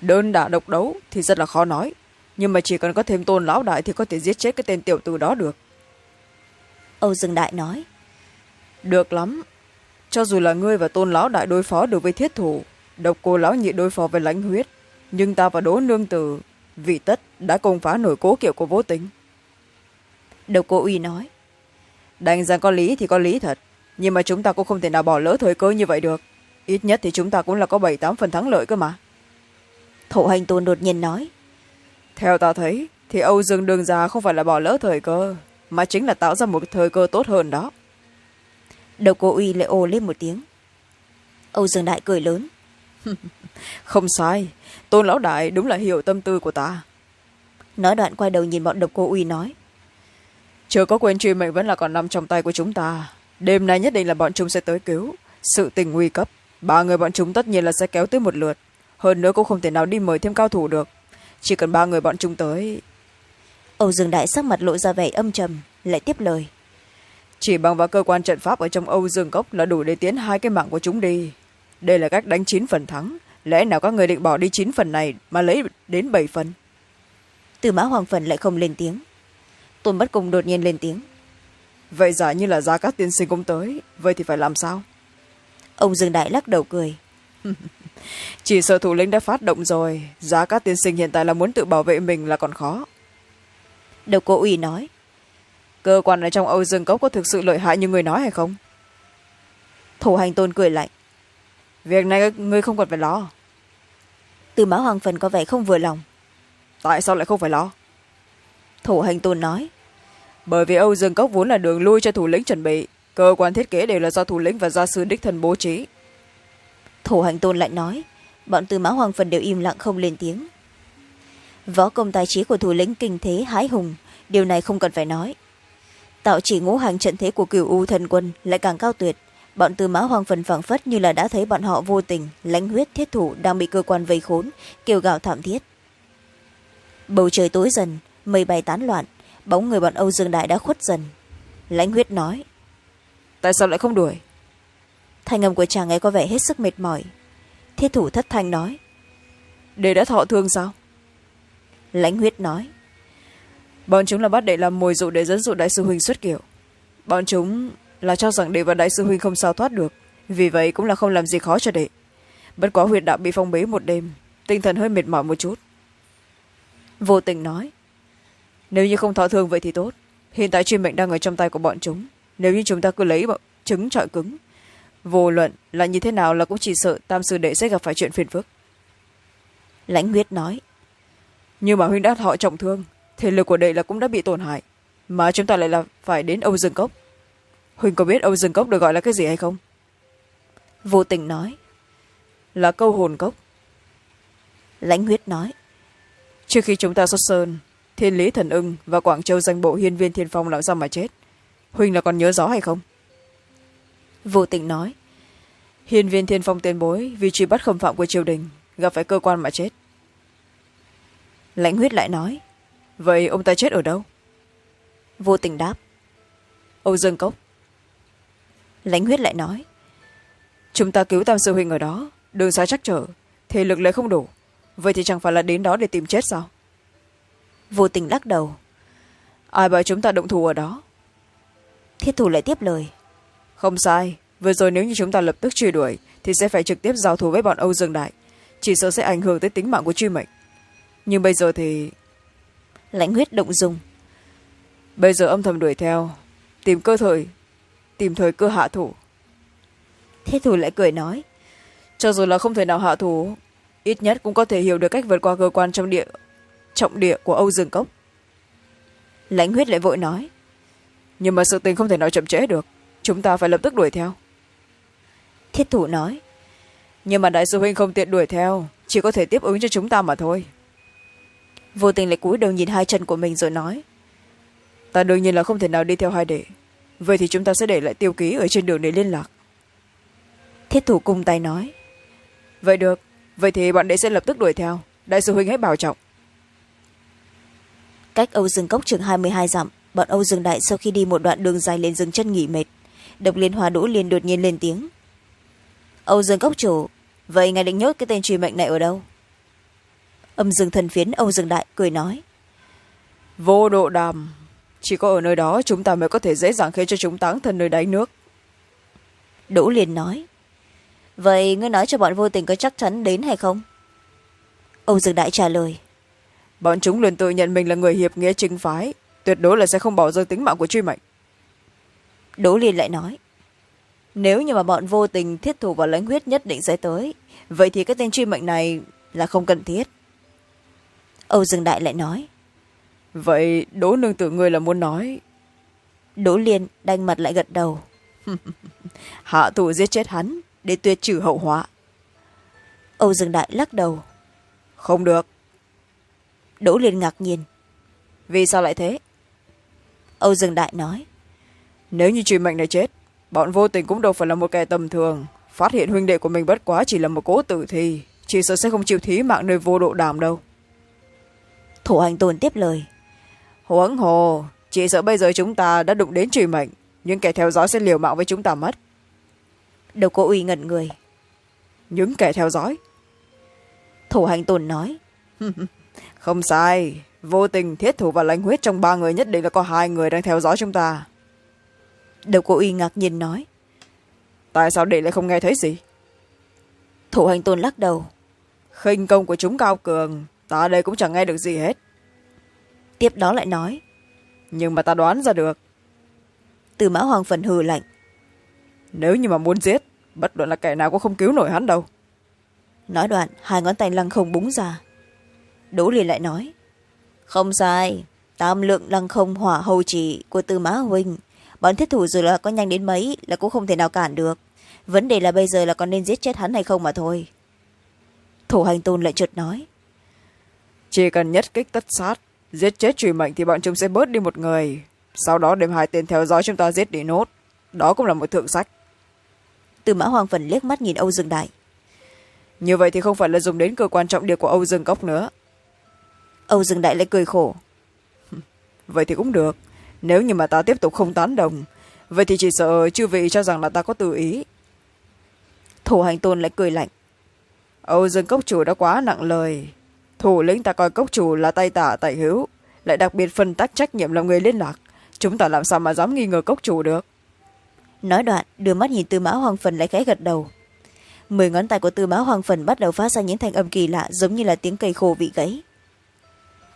Đơn đả độc đấu thì rất là khó nói nhưng mà chỉ cần có thêm tôn lão đại thì có thể giết chết cái tên tiểu tử đó được. Âu dương đại nói. Được lắm. Cho dù là ngươi và tôn lão đại đối phó được với thiết thủ độc cô lão nhị đối phó với lãnh huyết nhưng ta và đỗ nương tử vì tất đã công phá nổi cố kiệu của vô tính độc cô uy nói. Đành rằng có lý thì có lý thật nhưng mà chúng ta cũng không thể nào bỏ lỡ thời cơ như vậy được ít nhất thì chúng ta cũng là có bảy tám phần thắng lợi cơ mà. Thổ hành tôn đột nhiên nói. Theo ta thấy thì âu dương đường già không phải là bỏ lỡ thời cơ mà chính là tạo ra một thời cơ tốt hơn đó. Đầu cô uy lại ồ lên một tiếng. Âu dương đại cười lớn. (laughs) Không sai tôn lão đại đúng là hiểu tâm tư của ta. Nói đoạn quay đầu nhìn bọn độc cô uy nói. Chưa có quên truy mệnh vẫn là còn nằm trong tay của chúng ta. Đêm nay nhất định là bọn chúng sẽ tới cứu. Sự tình nguy cấp ba người bọn chúng tất nhiên là sẽ kéo tới một lượt. Hơn nữa cũng không thể nào đi mời thêm cao thủ được. Chỉ cần ba người bọn chúng tới. Âu dương đại sắc mặt lộ ra vẻ âm trầm lại tiếp lời. Chỉ bằng vào cơ quan trận pháp ở trong âu dương cốc là đủ để tiến hai cái mạng của chúng đi. Đây là cách đánh chín phần thắng. Lẽ nào các người định bỏ đi chín phần này mà lấy đến bảy phần? Từ mã hoàng phần lại không lên tiếng. Tôn bất cùng đột nhiên lên tiếng. Vậy giả như là giá các tiên sinh cũng tới vậy thì phải làm sao ông dương đại lắc đầu cười. (laughs) Chỉ sợ thủ lĩnh đã phát động rồi. Giá các tiên sinh hiện tại là muốn tự bảo vệ mình là còn khó. Đầu cô ủy nói. Cơ quan ở trong âu dương cốc có thực sự lợi hại như người nói hay không? Thủ hành tôn cười lạnh. Việc này ngươi không cần phải lo. Từ mã hoàng phần có vẻ không vừa lòng. Tại sao lại không phải lo? Thủ hành tôn nói. Bởi vì âu dương cốc vốn là đường lui cho thủ lĩnh chuẩn bị cơ quan thiết kế đều là do thủ lĩnh và gia sư đích thân bố trí. Thủ hành tôn lại nói, bọn từ mã hoàng phần đều im lặng không lên tiếng. Võ công tài trí của thủ lĩnh kinh thế hái hùng, điều này không cần phải nói. Tạo chỉ ngũ hành trận thế của cửu u thần quân lại càng cao tuyệt. Bọn từ mã hoàng phần phảng phất như là đã thấy bọn họ vô tình, lãnh huyết thiết thủ đang bị cơ quan vây khốn, kêu gào thảm thiết. Bầu trời tối dần, mây bay tán loạn, bóng người bọn âu dương đại đã khuất dần. Lãnh huyết nói tại sao lại không đuổi? Thanh âm của chàng ấy có vẻ hết sức mệt mỏi. Thiết thủ thất thanh nói. Để đã thọ thương sao? Lãnh huyết nói. Bọn chúng là bắt đệ làm mồi dụ để dẫn dụ đại sư huynh xuất kiểu bọn chúng là cho rằng đệ và đại sư huynh không sao thoát được vì vậy cũng là không làm gì khó cho đệ. Bất quá huyệt đạo bị phong bế một đêm tinh thần hơi mệt mỏi một chút. Vô tình nói. Nếu như không thọ thương vậy thì tốt hiện tại chuyên mệnh đang ở trong tay của bọn chúng nếu như chúng ta cứ lấy trứng trọi cứng, vô luận là như thế nào là cũng chỉ sợ tam sư đệ sẽ gặp phải chuyện phiền phức. Lãnh huyết nói nhưng mà huynh đã thọ trọng thương, thể lực của đệ là cũng đã bị tổn hại, mà chúng ta lại là phải đến âu dương cốc. Huynh có biết âu dương cốc được gọi là cái gì hay không? Vô tình nói, là câu hồn cốc. Lãnh huyết nói, trước khi chúng ta xuất sơn, thiên lý thần ưng và quảng châu danh bộ hiên viên thiên phong làm sao mà chết huynh là còn nhớ rõ hay không? Vô tình nói. Hiên viên thiên phong tiền bối vì truy bắt khâm phạm của triều đình gặp phải cơ quan mà chết. Lãnh huyết lại nói. Vậy ông ta chết ở đâu? Vô tình đáp. Âu dương cốc. Lãnh huyết lại nói. Chúng ta cứu tam sư huynh ở đó đường xa chắc trở thể lực lại không đủ. Vậy thì chẳng phải là đến đó để tìm chết sao? Vô tình lắc đầu. Ai bảo chúng ta động thủ ở đó thiết thủ lại tiếp lời. Không sai vừa rồi nếu như chúng ta lập tức truy đuổi thì sẽ phải trực tiếp giao thủ với bọn âu dương đại. Chỉ sợ sẽ ảnh hưởng tới tính mạng của truy mệnh. Nhưng bây giờ thì lãnh huyết động dùng bây giờ âm thầm đuổi theo tìm cơ thời tìm thời cơ hạ thủ. Thiết thủ lại cười nói cho dù là không thể nào hạ thủ ít nhất cũng có thể hiểu được cách vượt qua cơ quan trong địa trọng địa của âu dương cốc. Lãnh huyết lại vội nói nhưng mà sự tình không thể nào chậm trễ được. Chúng ta phải lập tức đuổi theo. Thiết thủ nói. Nhưng mà đại sư huynh không tiện đuổi theo chỉ có thể tiếp ứng cho chúng ta mà thôi. Vô tình lại cúi đầu nhìn hai chân của mình rồi nói. Ta đương nhiên là không thể nào đi theo hai đệ. Vậy thì chúng ta sẽ để lại tiêu ký ở trên đường để liên lạc. Thiết thủ cung tay nói. Vậy được. Vậy thì bọn đệ sẽ lập tức đuổi theo. Đại sư huynh hãy bảo trọng. Cách âu dương cốc chừng hai mươi hai dặm bọn âu dương đại sau khi đi một đoạn đường dài lên dừng chân nghỉ mệt. Độc liên hòa đỗ liên đột nhiên lên tiếng. Âu dương cốc chủ vậy ngài định nhốt cái tên truy mệnh này ở đâu? Âm dương thần phiến âu dương đại cười nói. Vô độ đàm chỉ có ở nơi đó chúng ta mới có thể dễ dàng khiến cho chúng táng thân nơi đáy nước. Đỗ liên nói. Vậy ngươi nói cho bọn vô tình có chắc chắn đến hay không? Âu dương đại trả lời. Bọn chúng luôn tự nhận mình là người hiệp nghĩa chính phái tuyệt đối là sẽ không bỏ rơi tính mạng của truy mệnh. Đỗ liên lại nói nếu như mà bọn vô tình thiết thủ và lãnh huyết nhất định sẽ tới vậy thì cái tên truy mệnh này là không cần thiết. Âu dương đại lại nói vậy đỗ nương tử ngươi là muốn nói? Đỗ liên đanh mặt lại gật đầu. (laughs) Hạ thủ giết chết hắn để tuyệt trừ hậu họa. Âu dương đại lắc đầu. Không được. Đỗ liên ngạc nhiên. Vì sao lại thế âu dương đại nói. Nếu như truy mệnh này chết bọn vô tình cũng đâu phải là một kẻ tầm thường. Phát hiện huynh đệ của mình bất quá chỉ là một cố tử thì chỉ sợ sẽ không chịu thí mạng nơi vô độ đàm đâu. Thủ hành tôn tiếp lời. Huống hồ chỉ sợ bây giờ chúng ta đã đụng đến truy mệnh những kẻ theo dõi sẽ liều mạng với chúng ta mất. Đầu cô uy ngẩn người. Những kẻ theo dõi? Thủ hành tôn nói. (laughs) Không sai vô tình thiết thủ và lãnh huyết trong ba người nhất định là có hai người đang theo dõi chúng ta. Đầu cô uy ngạc nhiên nói. Tại sao đệ lại không nghe thấy gì? Thủ hành tôn lắc đầu. Khinh công của chúng cao cường ta đây cũng chẳng nghe được gì hết. Tiếp đó lại nói. Nhưng mà ta đoán ra được. Từ mã hoàng phần hừ lạnh. Nếu như mà muốn giết bất luận là kẻ nào cũng không cứu nổi hắn đâu. Nói đoạn hai ngón tay lăng không búng ra. Đỗ liền lại nói không sai tam lượng lăng không hỏa hầu chỉ của tư mã huynh bọn thiết thủ dù là có nhanh đến mấy là cũng không thể nào cản được. Vấn đề là bây giờ là còn nên giết chết hắn hay không mà thôi. Thủ hành tôn lại chợt nói. Chỉ cần nhất kích tất sát giết chết truy mệnh thì bọn chúng sẽ bớt đi một người. Sau đó đem hai tên theo dõi chúng ta giết đi nốt. Đó cũng là một thượng sách. Từ mã hoàng phần liếc mắt nhìn âu dương đại. Như vậy thì không phải là dùng đến cơ quan trọng địa của âu dương cốc nữa âu dương đại lại cười khổ. (laughs) Vậy thì cũng được. Nếu như mà ta tiếp tục không tán đồng vậy thì chỉ sợ chư vị cho rằng là ta có tự ý. Thủ hành tôn lại cười lạnh. Âu dương cốc chủ đã quá nặng lời. Thủ lĩnh ta coi cốc chủ là tay tả tay hữu lại đặc biệt phân tách trách nhiệm làm người liên lạc. Chúng ta làm sao mà dám nghi ngờ cốc chủ được? Nói đoạn đưa mắt nhìn tư mã hoàng phần lại khẽ gật đầu. Mười ngón tay của tư mã hoàng phần bắt đầu phát ra những thanh âm kỳ lạ giống như là tiếng cây khô bị gãy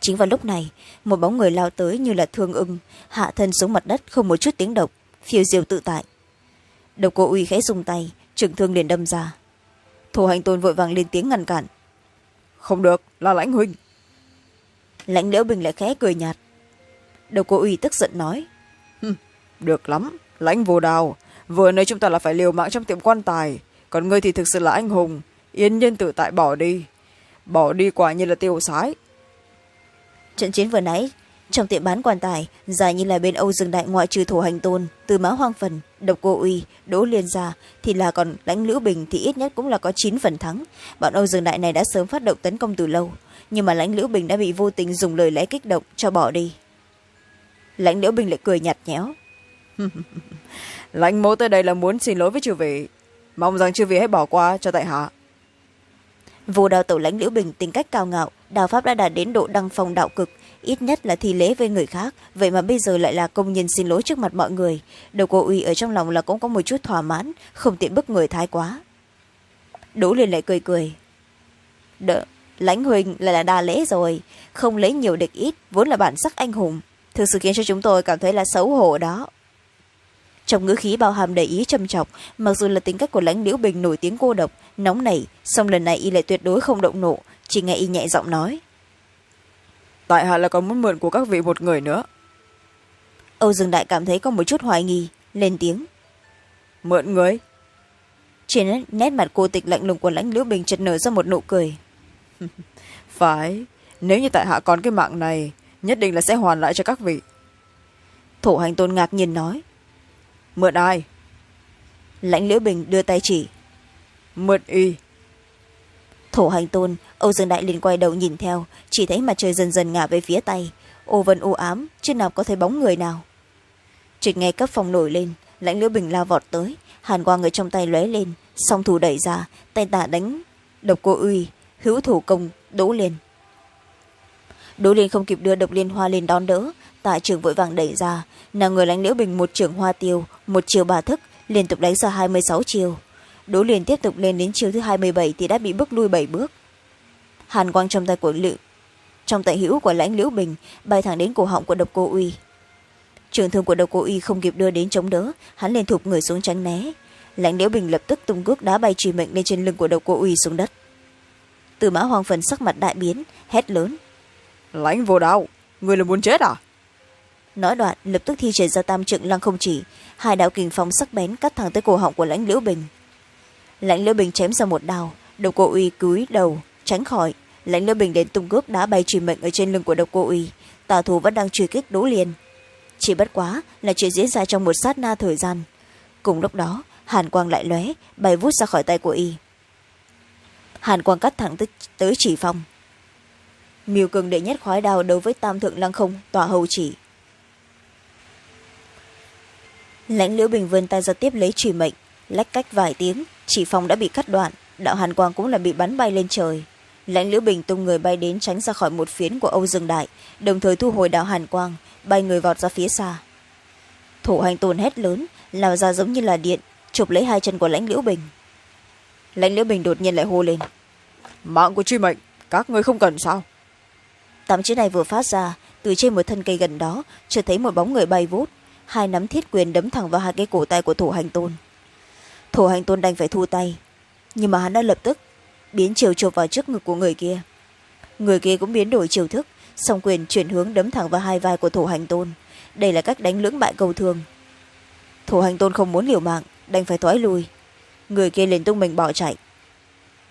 chính vào lúc này một bóng người lao tới như là thương ưng hạ thân xuống mặt đất không một chút tiếng động phiêu diêu tự tại. Độc cô uy khẽ dùng tay trường thương liền đâm ra. Thủ hành tôn vội vàng lên tiếng ngăn cản. Không được là lãnh huynh lãnh liễu bình lại khẽ cười nhạt. Độc cô uy tức giận nói. Được lắm lãnh vô đào vừa nơi chúng ta là phải liều mạng trong tiệm quan tài còn ngươi thì thực sự là anh hùng yên nhiên tự tại bỏ đi. Bỏ đi quả như là tiêu sái trận chiến vừa nãy, trong tiệm bán quan tài, dài như là bên âu dương đại ngoại trừ thổ hành tôn, từ mã hoang phần, độc cô uy, đỗ liên gia, thì là còn lãnh lữ bình thì ít nhất cũng là có chín phần thắng. Bọn âu dương đại này đã sớm phát động tấn công từ lâu, nhưng mà lãnh lữ bình đã bị vô tình dùng lời lẽ kích động cho bỏ đi. Lãnh Lữ bình lại cười nhạt nhẽo. (laughs) Lãnh mỗ tới đây là muốn xin lỗi với chư vị. Mong rằng chư vị hãy bỏ qua cho tại hạ vô đào tổ lãnh liễu bình tính cách cao ngạo, đào pháp đã đạt đến độ đăng phong đạo cực, ít nhất là thi lễ với người khác. Vậy mà bây giờ lại là công nhân xin lỗi trước mặt mọi người. Đầu cô uy ở trong lòng là cũng có một chút thỏa mãn, không tiện bức người thái quá. Đỗ liền lại cười cười. Đỡ, lãnh huỳnh lại là đa lễ rồi. Không lấy nhiều địch ít, vốn là bản sắc anh hùng. Thực sự khiến cho chúng tôi cảm thấy là xấu hổ đó trong ngữ khí bao hàm đầy ý trầm trọng mặc dù là tính cách của lãnh liễu bình nổi tiếng cô độc nóng nảy song lần này y lại tuyệt đối không động nộ chỉ nghe y nhẹ giọng nói. Tại hạ là còn muốn mượn của các vị một người nữa. Âu dương đại cảm thấy có một chút hoài nghi lên tiếng. Mượn người? Trên nét mặt cô tịch lạnh lùng của lãnh liễu bình chợt nở ra một nụ cười. (laughs) Phải nếu như tại hạ còn cái mạng này nhất định là sẽ hoàn lại cho các vị. Thủ hành tôn ngạc nhiên nói mượn ai? Lãnh liễu bình đưa tay chỉ. Mượn y. Thổ hành tôn âu dương đại liền quay đầu nhìn theo chỉ thấy mặt trời dần dần ngả về phía tay. Ô vân u ám chứ nào có thấy bóng người nào. Trịch nghe cấp phòng nổi lên lãnh liễu bình lao vọt tới hàn quang người trong tay lóe lên song thủ đẩy ra tay tả đánh độc cô uy hữu thủ công đỗ liên. Đỗ liên không kịp đưa độc liên hoa lên đón đỡ tạ trường vội vàng đẩy ra nàng người lãnh liễu bình một trường hoa tiêu, một chiều bà thức, liên tục đánh ra hai mươi sáu chiều đỗ liền tiếp tục lên đến chiều thứ hai mươi bảy thì đã bị bước lui bảy bước. Hàn quang trong tay của lự, trong tay hữu của lãnh liễu bình, bay thẳng đến cổ họng của độc cô uy. Trường thương của độc cô uy không kịp đưa đến chống đỡ, hắn liền thụp người xuống tránh né. Lãnh liễu bình lập tức tung cước đá bay truy mệnh lên trên lưng của độc cô uy xuống đất. Từ mã hoàng phần sắc mặt đại biến, hét lớn. Lãnh vô đạo, người là muốn chết à? Nói đoạn lập tức thi triển ra tam trượng lăng không chỉ. Hai đạo kình phong sắc bén cắt thẳng tới cổ họng của lãnh liễu bình. Lãnh liễu bình chém ra một đào độc cô uy cúi đầu tránh khỏi. Lãnh liễu bình đến tung cước đá bay truy mệnh ở trên lưng của độc cô uy. Tà thủ vẫn đang truy kích đỗ liền chỉ bất quá là chuyện diễn ra trong một sát na thời gian. Cùng lúc đó hàn quang lại lóe bay vút ra khỏi tay của y. Hàn quang cắt thẳng tới, tới chỉ phong. Miêu cường đệ nhất khói đao đối với tam thượng lăng không tỏa hầu chỉ lãnh liễu bình vươn tay ra tiếp lấy trùy mệnh. Lách cách vài tiếng chỉ phong đã bị cắt đoạn đạo hàn quang cũng là bị bắn bay lên trời. Lãnh liễu bình tung người bay đến tránh ra khỏi một phiến của âu dương đại đồng thời thu hồi đạo hàn quang bay người vọt ra phía xa. Thủ hành tồn hét lớn lao ra giống như là điện chụp lấy hai chân của lãnh liễu bình. Lãnh liễu bình đột nhiên lại hô lên. Mạng của truy mệnh các người không cần sao? Tám chữ này vừa phát ra từ trên một thân cây gần đó chợt thấy một bóng người bay vút hai nắm thiết quyền đấm thẳng vào hai cái cổ tay của thủ hành tôn. Thủ hành tôn đành phải thu tay, nhưng mà hắn đã lập tức biến chiều chộp vào trước ngực của người kia. Người kia cũng biến đổi chiều thức, song quyền chuyển hướng đấm thẳng vào hai vai của thủ hành tôn. Đây là cách đánh lưỡng bại cầu thường thủ hành tôn không muốn liều mạng, đành phải thoái lui. Người kia liền tung mình bỏ chạy.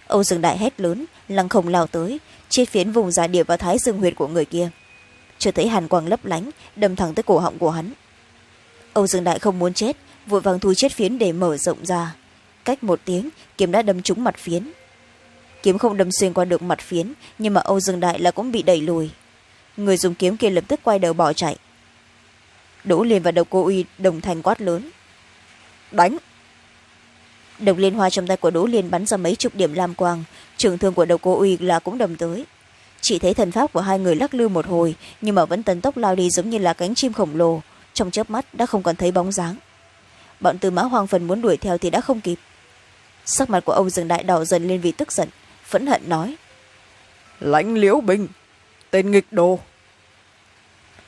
Âu dương đại hét lớn, lăng không lao tới, chiết phiến vùng giả điệp vào thái dương huyệt của người kia. Chưa thấy hàn quang lấp lánh, đâm thẳng tới cổ họng của hắn âu dương đại không muốn chết, vội vàng thu chết phiến để mở rộng ra. Cách một tiếng, kiếm đã đâm trúng mặt phiến. Kiếm không đâm xuyên qua được mặt phiến, nhưng mà âu dương đại là cũng bị đẩy lùi. Người dùng kiếm kia lập tức quay đầu bỏ chạy. Đỗ liền và độc cô uy đồng thành quát lớn. Đánh! Độc liên hoa trong tay của đỗ liên bắn ra mấy chục điểm lam quang, trường thương của độc cô uy là cũng đầm tới. Chỉ thấy thần pháp của hai người lắc lư một hồi, nhưng mà vẫn tấn tốc lao đi giống như là cánh chim khổng lồ trong chớp mắt đã không còn thấy bóng dáng. Bọn tư mã hoàng phần muốn đuổi theo thì đã không kịp. Sắc mặt của ông dừng đại đỏ dần lên vì tức giận phẫn hận nói. Lãnh liễu bình tên nghịch đồ.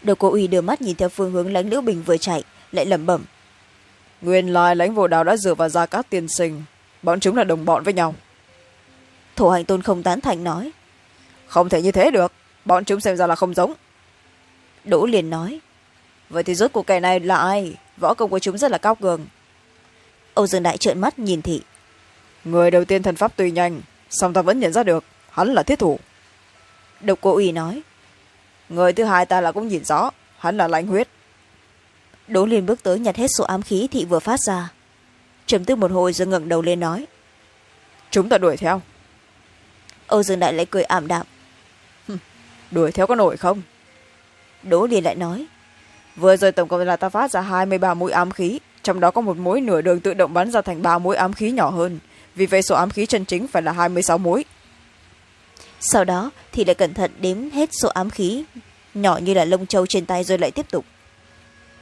Đầu cô uy đưa mắt nhìn theo phương hướng lãnh liễu bình vừa chạy lại lẩm bẩm. Nguyên lai lãnh vô đào đã dựa vào gia cát tiên sinh bọn chúng là đồng bọn với nhau. Thổ hành tôn không tán thành nói. Không thể như thế được bọn chúng xem ra là không giống. Đỗ liền nói vậy thì rốt cuộc kẻ này là ai? Võ công của chúng rất là cao cường. Âu dương đại trợn mắt nhìn thị. Người đầu tiên thần pháp tuy nhanh song ta vẫn nhận ra được hắn là thiết thủ. Độc cô ủy nói. Người thứ hai ta là cũng nhìn rõ hắn là lãnh huyết. Đỗ liên bước tới nhặt hết số ám khí thị vừa phát ra. Trầm tư một hồi rồi ngẩng đầu lên nói. Chúng ta đuổi theo. Âu dương đại lại cười ảm đạm. Đuổi theo có nổi không? Đỗ liên lại nói vừa rồi tổng cộng là ta phát ra hai mươi ba mũi ám khí trong đó có một mũi nửa đường tự động bắn ra thành ba mũi ám khí nhỏ hơn. Vì vậy số ám khí chân chính phải là hai mươi sáu mũi. Sau đó thì lại cẩn thận đếm hết số ám khí nhỏ như là lông trâu trên tay rồi lại tiếp tục.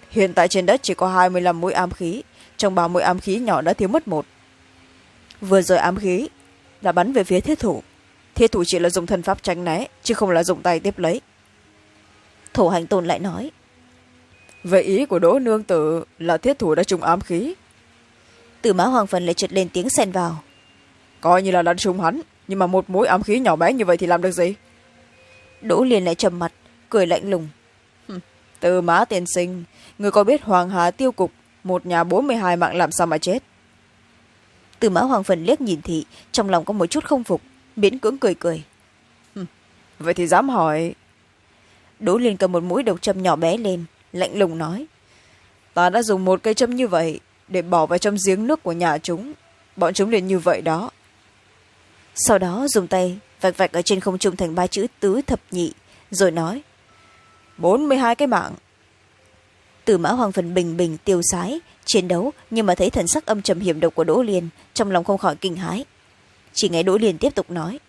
Hiện tại trên đất chỉ có hai mươi năm mũi ám khí trong ba mũi ám khí nhỏ đã thiếu mất một. Vừa rồi ám khí là bắn về phía thiết thủ. Thiết thủ chỉ là dùng thân pháp tránh né chứ không là dùng tay tiếp lấy. Thổ hành tôn lại nói vậy ý của đỗ nương tử là thiết thủ đã trúng ám khí. Từ mã hoàng phần lại trượt lên tiếng xen vào. Coi như là đánh trúng hắn nhưng mà một mũi ám khí nhỏ bé như vậy thì làm được gì? Đỗ liền lại trầm mặt cười lạnh lùng. Từ mã tiên sinh người có biết hoàng hà tiêu cục một nhà bốn mươi hai mạng làm sao mà chết? Từ mã hoàng phần liếc nhìn thị trong lòng có một chút không phục miễn cưỡng cười cười. Vậy thì dám hỏi. Đỗ liền cầm một mũi độc châm nhỏ bé lên lạnh lùng nói, ta đã dùng một cây châm như vậy để bỏ vào trong giếng nước của nhà chúng. Bọn chúng liền như vậy đó. Sau đó dùng tay vạch vạch ở trên không trung thành ba chữ tứ thập nhị, rồi nói, bốn mươi hai cái mạng. Từ mã hoàng phần bình bình tiêu sái, chiến đấu, nhưng mà thấy thần sắc âm trầm hiểm độc của đỗ liên, trong lòng không khỏi kinh hãi. Chỉ nghe đỗ liên tiếp tục nói,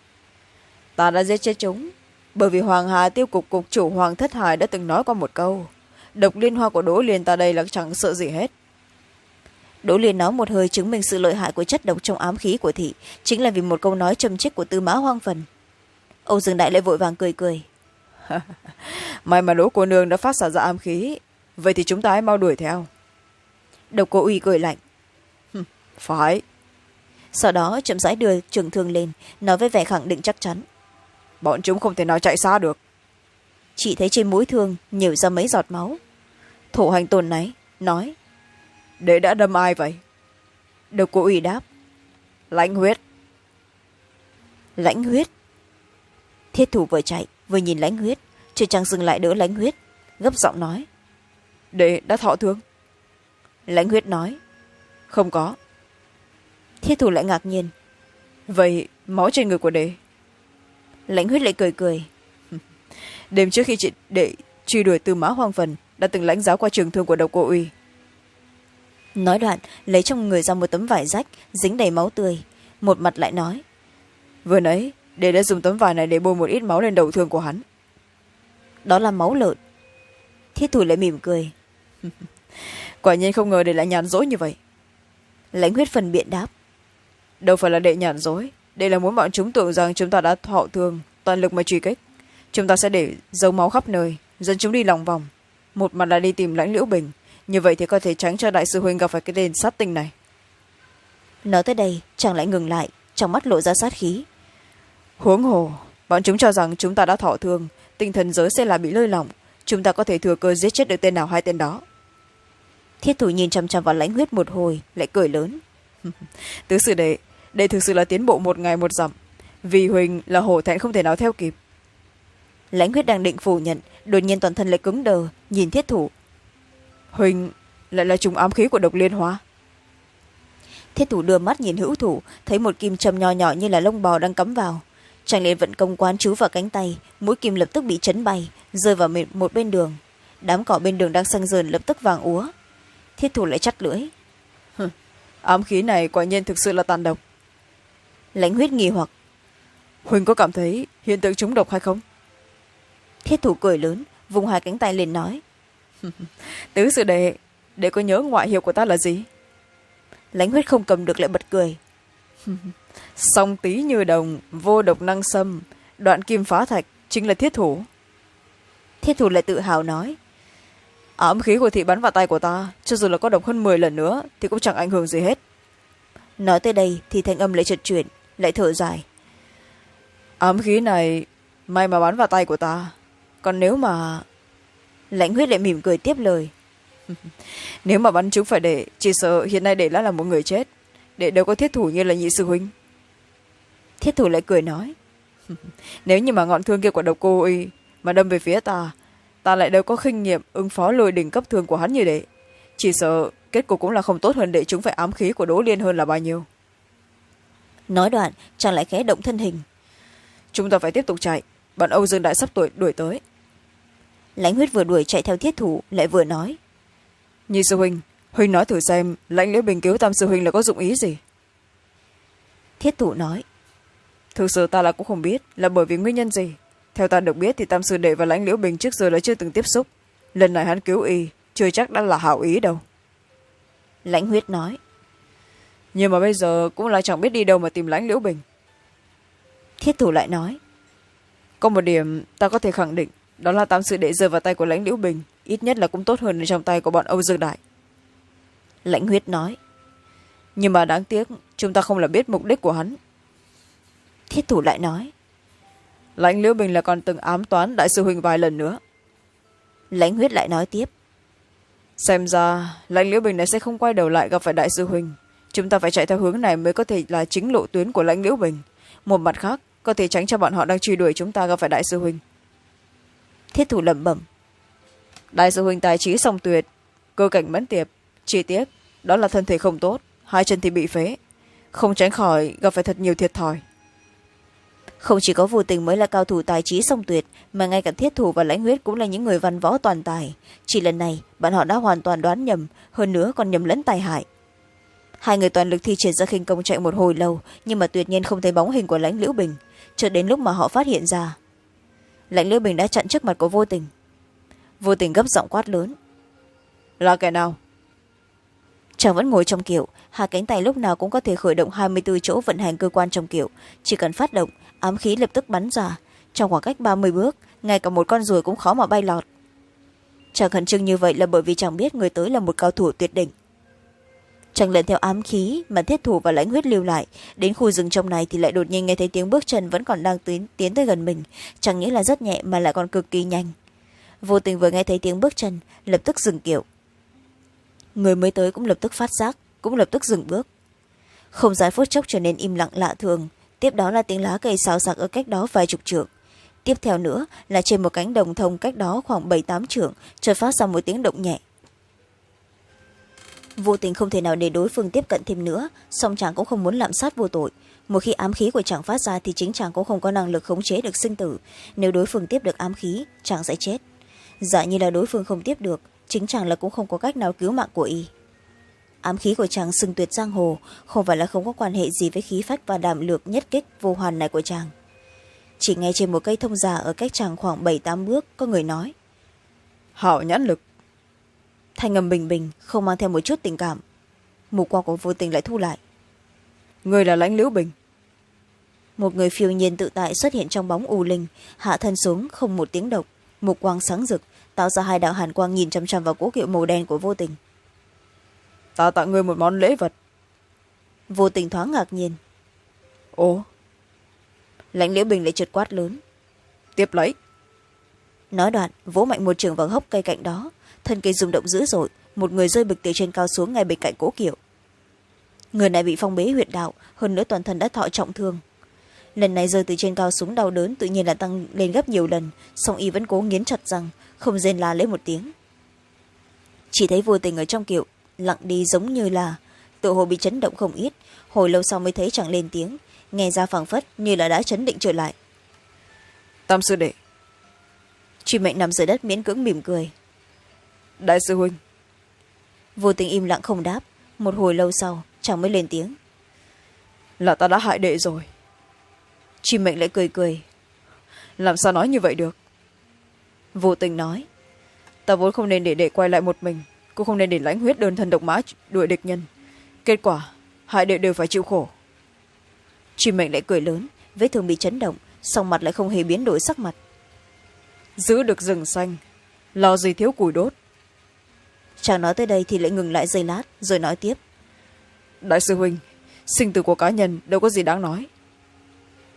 ta đã giết chết chúng, bởi vì hoàng hà tiêu cục cục chủ hoàng thất hải đã từng nói qua một câu độc liên hoa của đỗ liên ta đây là chẳng sợ gì hết. Đỗ liên nói một hơi chứng minh sự lợi hại của chất độc trong ám khí của thị chính là vì một câu nói châm chích của tư mã hoang phần. Âu dương đại lại vội vàng cười cười. (laughs) May mà đỗ cô nương đã phát xả ra ám khí vậy thì chúng ta hãy mau đuổi theo. Độc cô uy cười lạnh. Phải. Sau đó chậm rãi đưa trường thương lên nói với vẻ khẳng định chắc chắn. Bọn chúng không thể nào chạy xa được. Chị thấy trên mũi thương nhiều ra mấy giọt máu thủ hành tôn náy nói đệ đã đâm ai vậy? Được cô ủy đáp, lãnh huyết. Lãnh huyết? Thiết thủ vừa chạy, vừa nhìn lãnh huyết, chưa chẳng dừng lại đỡ lãnh huyết, gấp giọng nói đệ đã thọ thương. Lãnh huyết nói, không có. Thiết thủ lại ngạc nhiên, vậy máu trên người của đệ lãnh huyết lại cười cười, đêm trước khi chị đệ truy đuổi từ mã hoang phần đã từng lãnh giáo qua trường thương của độc cô uy. Nói đoạn lấy trong người ra một tấm vải rách dính đầy máu tươi. Một mặt lại nói vừa nãy đệ đã dùng tấm vải này để bôi một ít máu lên đầu thương của hắn. đó là máu lợn. Thiết thủ lại mỉm cười. (laughs) Quả nhiên không ngờ đệ lại nhàn dối như vậy. Lãnh huyết phần biện đáp đâu phải là đệ nhàn dối đây là muốn bọn chúng tưởng rằng chúng ta đã thọ thương toàn lực mà truy kích. Chúng ta sẽ để dấu máu khắp nơi dẫn chúng đi lòng vòng một mặt là đi tìm lãnh liễu bình. Như vậy thì có thể tránh cho đại sư huynh gặp phải cái tên sát tinh này. Nói tới đây chàng lại ngừng lại trong mắt lộ ra sát khí. Huống hồ bọn chúng cho rằng chúng ta đã thọ thương tinh thần giới sẽ là bị lơi lỏng. Chúng ta có thể thừa cơ giết chết được tên nào hai tên đó. Thiết thủ nhìn chăm chăm vào lãnh huyết một hồi lại cười lớn. (laughs) Tứ sự đệ đệ thực sự là tiến bộ một ngày một dặm. Vì huỳnh là hổ thẹn không thể nào theo kịp lãnh huyết đang định phủ nhận đột nhiên toàn thân lại cứng đờ nhìn thiết thủ. Huỳnh lại là trùng ám khí của độc liên hóa. Thiết thủ đưa mắt nhìn hữu thủ thấy một kim châm nho nhỏ như là lông bò đang cắm vào. Chàng liền vận công quán chú vào cánh tay mũi kim lập tức bị chấn bay rơi vào một bên đường. Đám cỏ bên đường đang xanh dờn lập tức vàng úa. Thiết thủ lại chắt lưỡi. Ám khí này quả nhiên thực sự là tàn độc. Lãnh huyết nghi hoặc. Huỳnh có cảm thấy hiện tượng trúng độc hay không thiết thủ cười lớn, vùng hai cánh tay lên nói. (laughs) Tứ sự đệ đệ có nhớ ngoại hiệu của ta là gì? Lãnh huyết không cầm được lại bật cười. (laughs) Song tí như đồng, vô độc năng sâm đoạn kim phá thạch chính là thiết thủ. Thiết thủ lại tự hào nói. Ám khí của thị bắn vào tay của ta, cho dù là có độc hơn m lần nữa, thì cũng chẳng ảnh hưởng gì hết. Nói tới đây, thì thanh âm lại trật chuyển, lại thở dài. Ám khí này, may mà bắn vào tay của ta còn nếu mà lãnh huyết lại mỉm cười tiếp lời. (laughs) Nếu mà bắn chúng phải để chỉ sợ hiện nay để đã là một người chết. Để đâu có thiết thủ như là nhị sư huynh. Thiết thủ lại cười nói. (laughs) Nếu như mà ngọn thương kia của độc cô y mà đâm về phía ta ta lại đâu có khinh nghiệm ứng phó lôi đỉnh cấp thương của hắn như đệ chỉ sợ kết cục cũng là không tốt hơn để chúng phải ám khí của đỗ liên hơn là bao nhiêu. Nói đoạn chàng lại khẽ động thân hình. Chúng ta phải tiếp tục chạy. Bọn âu dương đại sắp tuổi đuổi tới lãnh huyết vừa đuổi chạy theo thiết thủ lại vừa nói. Nhi sư huynh huynh nói thử xem lãnh liễu bình cứu tam sư huynh là có dụng ý gì? Thiết thủ nói. Thực sự ta là cũng không biết là bởi vì nguyên nhân gì? Theo ta được biết thì tam sư đệ và lãnh liễu bình trước giờ là chưa từng tiếp xúc. Lần này hắn cứu y chưa chắc đã là hảo ý đâu. Lãnh huyết nói. Nhưng mà bây giờ cũng là chẳng biết đi đâu mà tìm lãnh liễu bình. Thiết thủ lại nói. Có một điểm ta có thể khẳng định đó là tam sư đệ rơi vào tay của lãnh liễu bình, ít nhất là cũng tốt hơn trong tay của bọn âu dương đại. Lãnh huyết nói, nhưng mà đáng tiếc, chúng ta không là biết mục đích của hắn. Thiết thủ lại nói, lãnh liễu bình là còn từng ám toán đại sư huynh vài lần nữa. Lãnh huyết lại nói tiếp, xem ra lãnh liễu bình này sẽ không quay đầu lại gặp phải đại sư huynh. Chúng ta phải chạy theo hướng này mới có thể là chính lộ tuyến của lãnh liễu bình. Một mặt khác, có thể tránh cho bọn họ đang truy đuổi chúng ta gặp phải đại sư huynh thiết thủ lẩm bẩm. Đại sư huynh tài trí song tuyệt, cơ cảnh mẫn tiệp. Chi tiết, đó là thân thể không tốt, hai chân thì bị phế. Không tránh khỏi, gặp phải thật nhiều thiệt thòi. Không chỉ có vô tình mới là cao thủ tài trí song tuyệt, mà ngay cả thiết thủ và lãnh huyết cũng là những người văn võ toàn tài. Chỉ lần này bạn họ đã hoàn toàn đoán nhầm, hơn nữa còn nhầm lẫn tài hại. Hai người toàn lực thi triển ra khinh công chạy một hồi lâu, nhưng mà tuyệt nhiên không thấy bóng hình của lãnh liễu bình. Cho đến lúc mà họ phát hiện ra lãnh liễu bình đã chặn trước mặt của vô tình. Vô tình gấp giọng quát lớn. Là kẻ nào? Chàng vẫn ngồi trong kiệu hai cánh tay lúc nào cũng có thể khởi động hai mươi bốn chỗ vận hành cơ quan trong kiệu. Chỉ cần phát động, ám khí lập tức bắn ra. Trong khoảng cách ba mươi bước, ngay cả một con ruồi cũng khó mà bay lọt. Chàng khẩn trương như vậy là bởi vì chàng biết người tới là một cao thủ tuyệt đỉnh chàng lần theo ám khí mà thiết thủ và lãnh huyết lưu lại. Đến khu rừng trong này thì lại đột nhiên nghe thấy tiếng bước chân vẫn còn đang tiến, tiến tới gần mình. Chẳng nghĩ là rất nhẹ mà lại còn cực kỳ nhanh. Vô tình vừa nghe thấy tiếng bước chân lập tức dừng kiệu người mới tới cũng lập tức phát giác cũng lập tức dừng bước. Không dài phút chốc trở nên im lặng lạ thường. Tiếp đó là tiếng lá cây xào xạc ở cách đó vài chục trượng. Tiếp theo nữa là trên một cánh đồng thông cách đó khoảng bảy tám trượng chợt phát ra một tiếng động nhẹ vô tình không thể nào để đối phương tiếp cận thêm nữa, song chàng cũng không muốn lạm sát vô tội. Một khi ám khí của chàng phát ra thì chính chàng cũng không có năng lực khống chế được sinh tử. Nếu đối phương tiếp được ám khí, chàng sẽ chết. Giả như là đối phương không tiếp được, chính chàng là cũng không có cách nào cứu mạng của y. Ám khí của chàng sừng tuyệt giang hồ, không phải là không có quan hệ gì với khí phách và đảm lược nhất kích vô hoàn này của chàng. Chỉ nghe trên một cây thông già ở cách chàng khoảng bảy tám bước, có người nói, hảo nhãn lực thanh âm bình bình, không mang theo một chút tình cảm. Mù quang của vô tình lại thu lại. Người là lãnh liễu bình. Một người phiêu nhiên tự tại xuất hiện trong bóng u linh, hạ thân xuống, không một tiếng động. Mục quang sáng rực, tạo ra hai đạo hàn quang nhìn chăm chăm vào cố kiệu màu đen của vô tình. Ta tặng người một món lễ vật. Vô tình thoáng ngạc nhiên. Ồ. Lãnh liễu bình lại trượt quát lớn. Tiếp lấy. Nói đoạn, vỗ mạnh một trường vào hốc cây cạnh đó thân cây rung động dữ dội một người rơi bực từ trên cao xuống ngay bên cạnh cố kiệu. Người này bị phong bế huyệt đạo hơn nữa toàn thân đã thọ trọng thương. Lần này rơi từ trên cao xuống đau đớn tự nhiên là tăng lên gấp nhiều lần song y vẫn cố nghiến chặt răng không rên la lấy một tiếng. Chỉ thấy vô tình ở trong kiệu lặng đi giống như là tự hồ bị chấn động không ít hồi lâu sau mới thấy chẳng lên tiếng nghe ra phảng phất như là đã chấn định trở lại. Tam sư đệ. Truy mệnh nằm dưới đất miễn cưỡng mỉm cười đại sư huynh. Vô tình im lặng không đáp một hồi lâu sau chẳng mới lên tiếng. Là ta đã hại đệ rồi. Truy mệnh lại cười cười. Làm sao nói như vậy được? Vô tình nói ta vốn không nên để đệ quay lại một mình cũng không nên để lãnh huyết đơn thân độc mã đuổi địch nhân. Kết quả hai đệ đều phải chịu khổ. Truy mệnh lại cười lớn vết thương bị chấn động song mặt lại không hề biến đổi sắc mặt. Giữ được rừng xanh lo gì thiếu củi đốt chàng nói tới đây thì lại ngừng lại giây lát rồi nói tiếp. Đại sư huynh sinh tử của cá nhân đâu có gì đáng nói.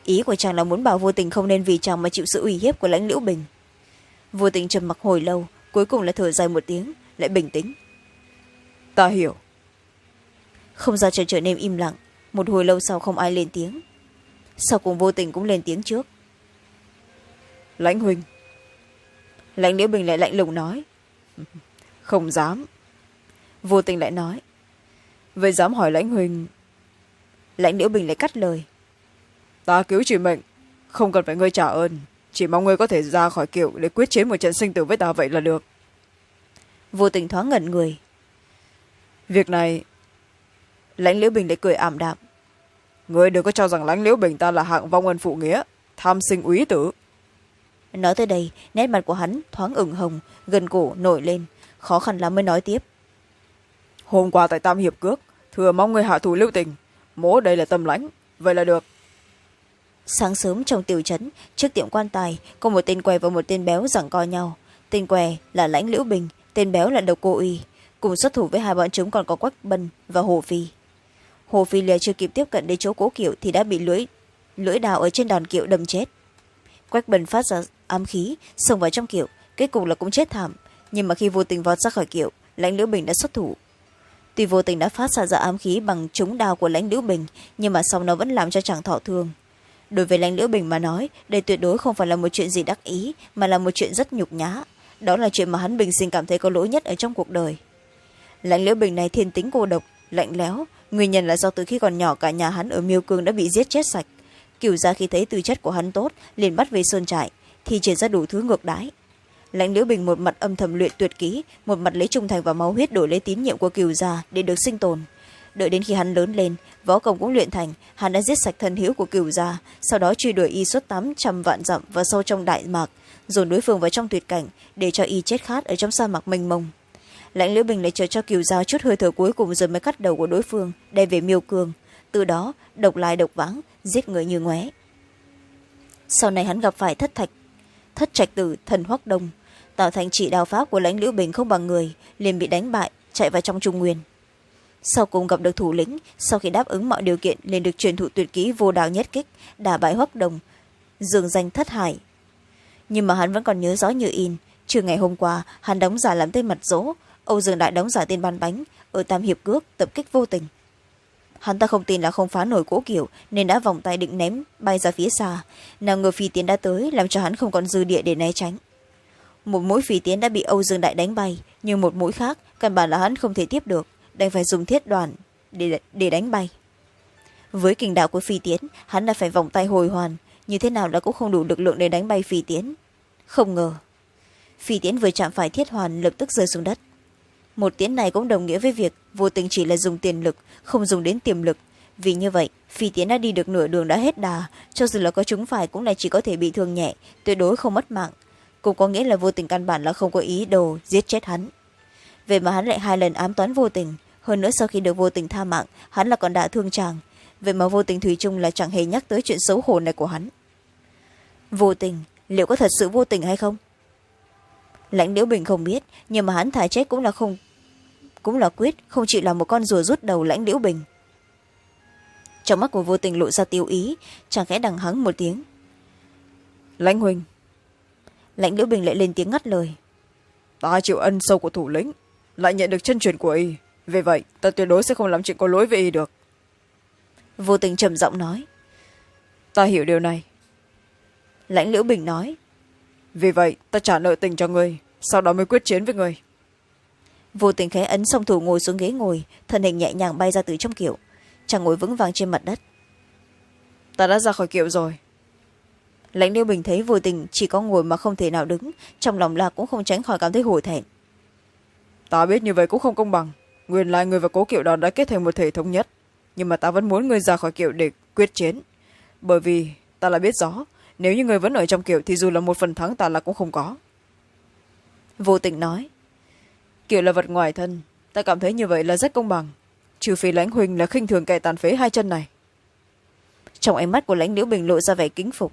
Ý của chàng là muốn bảo vô tình không nên vì chàng mà chịu sự uy hiếp của lãnh liễu bình. Vô tình trầm mặc hồi lâu cuối cùng lại thở dài một tiếng lại bình tĩnh. Ta hiểu. Không gian trở trở nên im lặng một hồi lâu sau không ai lên tiếng. Sau cùng vô tình cũng lên tiếng trước. Lãnh huynh. Lãnh liễu bình lại lạnh lùng nói không dám. Vô tình lại nói, vậy dám hỏi lãnh huynh lãnh liễu bình lại cắt lời. Ta cứu chị mệnh, không cần phải ngươi trả ơn, chỉ mong ngươi có thể ra khỏi kiệu để quyết chiến một trận sinh tử với ta vậy là được. Vô tình thoáng ngẩn người. Việc này lãnh liễu bình lại cười ảm đạm. Ngươi đừng có cho rằng lãnh liễu bình ta là hạng vong ân phụ nghĩa, tham sinh úy tử. Nói tới đây, nét mặt của hắn thoáng ửng hồng, gần cổ nổi lên khó khăn lắm mới nói tiếp. Hôm qua tại tam hiệp cước thừa mong người hạ thủ lưu tình. Mố đây là tâm lãnh vậy là được. Sáng sớm trong tiểu trấn trước tiệm quan tài có một tên què và một tên béo giằng co nhau. Tên què là lãnh liễu bình tên béo là độc cô uy. Cùng xuất thủ với hai bọn chúng còn có quách bân và hồ phi. Hồ phi lìa chưa kịp tiếp cận đến chỗ cố kiệu thì đã bị lưỡi lưỡi đào ở trên đòn kiệu đâm chết. Quách bân phát ra ám khí xông vào trong kiệu kết cục là cũng chết thảm nhưng mà khi vô tình vọt ra khỏi kiệu, lãnh liễu bình đã xuất thủ. Tuy vô tình đã phát ra ra ám khí bằng trúng đao của lãnh liễu bình, nhưng mà sau nó vẫn làm cho chàng thọ thương. Đối với lãnh liễu bình mà nói, đây tuyệt đối không phải là một chuyện gì đắc ý, mà là một chuyện rất nhục nhã. Đó là chuyện mà hắn bình sinh cảm thấy có lỗi nhất ở trong cuộc đời. Lãnh liễu bình này thiên tính cô độc, lạnh lẽo, nguyên nhân là do từ khi còn nhỏ cả nhà hắn ở miêu cương đã bị giết chết sạch. Cửu ra khi thấy tư chất của hắn tốt, liền bắt về sơn trại thì triển ra đủ thứ ngược đái lãnh liễu bình một mặt âm thầm luyện tuyệt kỹ, một mặt lấy trung thành và máu huyết đổi lấy tín nhiệm của cửu gia để được sinh tồn. Đợi đến khi hắn lớn lên, võ công cũng luyện thành, hắn đã giết sạch thân hữu của cửu gia, sau đó truy đuổi y suốt tám trăm vạn dặm và sâu trong đại mạc, dồn đối phương vào trong tuyệt cảnh để cho y chết khát ở trong sa mạc mênh mông. Lãnh liễu bình lại chờ cho cửu gia chút hơi thở cuối cùng rồi mới cắt đầu của đối phương, đem về miêu cương. Từ đó, độc lai độc vãng, giết người như ngoé. Sau này hắn gặp phải thất thạch, thất trạch tử thần hoắc đông tạo thành trị đào pháp của lãnh liễu bình không bằng người, liền bị đánh bại, chạy vào trong trung nguyên. Sau cùng gặp được thủ lĩnh, sau khi đáp ứng mọi điều kiện, liền được truyền thụ tuyệt kỹ vô đạo nhất kích, đả bại hoắc đồng dường danh thất hải. Nhưng mà hắn vẫn còn nhớ rõ như in, trừ ngày hôm qua, hắn đóng giả làm tên mặt dỗ, âu dương đại đóng giả tên ban bánh, ở tam hiệp cước, tập kích vô tình. Hắn ta không tin là không phá nổi cỗ kiểu, nên đã vòng tay định ném, bay ra phía xa. Nào ngờ phi tiến đã tới, làm cho hắn không còn dư địa để né tránh một mũi phi tiến đã bị âu dương đại đánh bay nhưng một mũi khác căn bản là hắn không thể tiếp được đành phải dùng thiết đoàn để, để đánh bay. Với kinh đạo của phi tiến hắn đã phải vòng tay hồi hoàn như thế nào đã cũng không đủ lực lượng để đánh bay phi tiến. Không ngờ phi tiến vừa chạm phải thiết hoàn lập tức rơi xuống đất. Một tiến này cũng đồng nghĩa với việc vô tình chỉ là dùng tiền lực không dùng đến tiềm lực. Vì như vậy phi tiến đã đi được nửa đường đã hết đà cho dù là có chúng phải cũng là chỉ có thể bị thương nhẹ tuyệt đối không mất mạng cũng có nghĩa là vô tình căn bản là không có ý đồ giết chết hắn. Vậy mà hắn lại hai lần ám toán vô tình. Hơn nữa sau khi được vô tình tha mạng, hắn là còn đã thương chàng. Vậy mà vô tình thủy chung là chẳng hề nhắc tới chuyện xấu hổ này của hắn. Vô tình, liệu có thật sự vô tình hay không? Lãnh liễu bình không biết, nhưng mà hắn thả chết cũng là không, cũng là quyết, không chịu làm một con rùa rút đầu lãnh liễu bình. Trong mắt của vô tình lộ ra tiêu ý, chàng khẽ đằng hắng một tiếng. Lãnh huynh lãnh liễu bình lại lên tiếng ngắt lời. Ta chịu ân sâu của thủ lĩnh lại nhận được chân truyền của y. Vì vậy ta tuyệt đối sẽ không làm chuyện có lỗi với y được. Vô tình trầm giọng nói. Ta hiểu điều này. Lãnh liễu bình nói. Vì vậy ta trả nợ tình cho ngươi sau đó mới quyết chiến với ngươi. Vô tình khẽ ấn song thủ ngồi xuống ghế ngồi thân hình nhẹ nhàng bay ra từ trong kiểu chàng ngồi vững vàng trên mặt đất. Ta đã ra khỏi kiệu rồi lãnh liễu bình thấy vô tình chỉ có ngồi mà không thể nào đứng trong lòng lạc cũng không tránh khỏi cảm thấy hổ thẹn. Ta biết như vậy cũng không công bằng. Nguyên lai người và cố kiệu đó đã kết thành một thể thống nhất nhưng mà ta vẫn muốn người ra khỏi kiệu để quyết chiến. Bởi vì ta là biết rõ nếu như người vẫn ở trong kiệu thì dù là một phần thắng ta là cũng không có. Vô tình nói kiệu là vật ngoài thân ta cảm thấy như vậy là rất công bằng trừ phi lãnh huynh là khinh thường kẻ tàn phế hai chân này. Trong ánh mắt của lãnh liễu bình lộ ra vẻ kính phục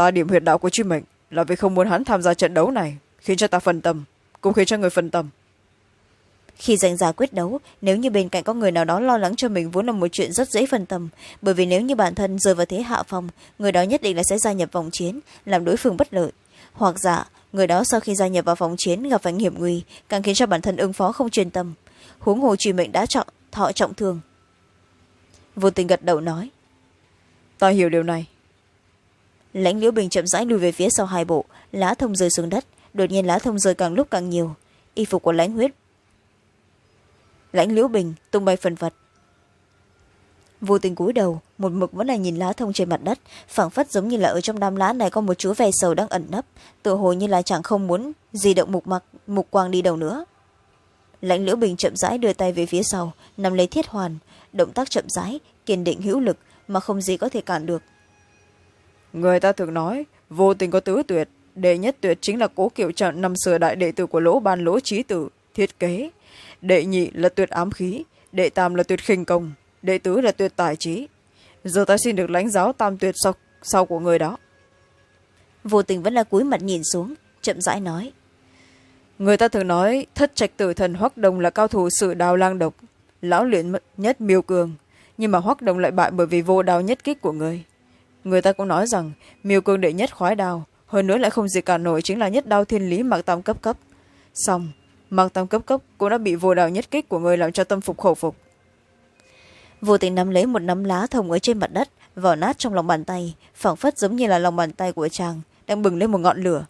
ta điểm huyệt đạo của truy mệnh là vì không muốn hắn tham gia trận đấu này khiến cho ta phân tâm cũng khiến cho người phân tâm. Khi giành giả quyết đấu nếu như bên cạnh có người nào đó lo lắng cho mình vốn là một chuyện rất dễ phân tâm bởi vì nếu như bản thân rơi vào thế hạ phòng người đó nhất định là sẽ gia nhập vòng chiến làm đối phương bất lợi. Hoặc giả người đó sau khi gia nhập vào vòng chiến gặp phải hiểm nguy càng khiến cho bản thân ứng phó không chuyên tâm. Huống hồ truy mệnh đã chọn thọ trọng thương. Vô tình gật đầu nói ta hiểu điều này lãnh liễu bình chậm rãi lùi về phía sau hai bộ, lá thông rơi xuống đất, đột nhiên lá thông rơi càng lúc càng nhiều. Y phục của lãnh huyết. Lãnh liễu bình tung bay phần phật. Vô tình cúi đầu, một mực vẫn là nhìn lá thông trên mặt đất, phảng phất giống như là ở trong đám lá này có một chú ve sầu đang ẩn nấp, tựa hồ như là chẳng không muốn di động mục mặc, mục quang đi đâu nữa. Lãnh liễu bình chậm rãi đưa tay về phía sau nằm lấy thiết hoàn, động tác chậm rãi, kiên định hữu lực mà không gì có thể cản được người ta thường nói vô tình có tứ tuyệt đệ nhất tuyệt chính là cố kiểu trận năm xưa đại đệ tử của lỗ ban lỗ trí tử thiết kế. Đệ nhị là tuyệt ám khí đệ tam là tuyệt khinh công đệ tứ là tuyệt tài trí. Giờ ta xin được lãnh giáo tam tuyệt sau, sau của người đó. Vô tình vẫn là cúi mặt nhìn xuống chậm rãi nói. Người ta thường nói thất trạch tử thần hoắc đồng là cao thủ sự đào lang độc lão luyện nhất miêu cường. Nhưng mà hoắc đồng lại bại bởi vì vô đào nhất kích của người người ta cũng nói rằng miêu cường đệ nhất khoái đào hơn nữa lại không gì cả nổi chính là nhất đao thiên lý mạc tam cấp cấp. Xong mạc tam cấp cấp cũng đã bị vô đào nhất kích của người làm cho tâm phục khẩu phục. Vô tình nắm lấy một nắm lá thông ở trên mặt đất vỏ nát trong lòng bàn tay phảng phất giống như là lòng bàn tay của chàng đang bừng lên một ngọn lửa.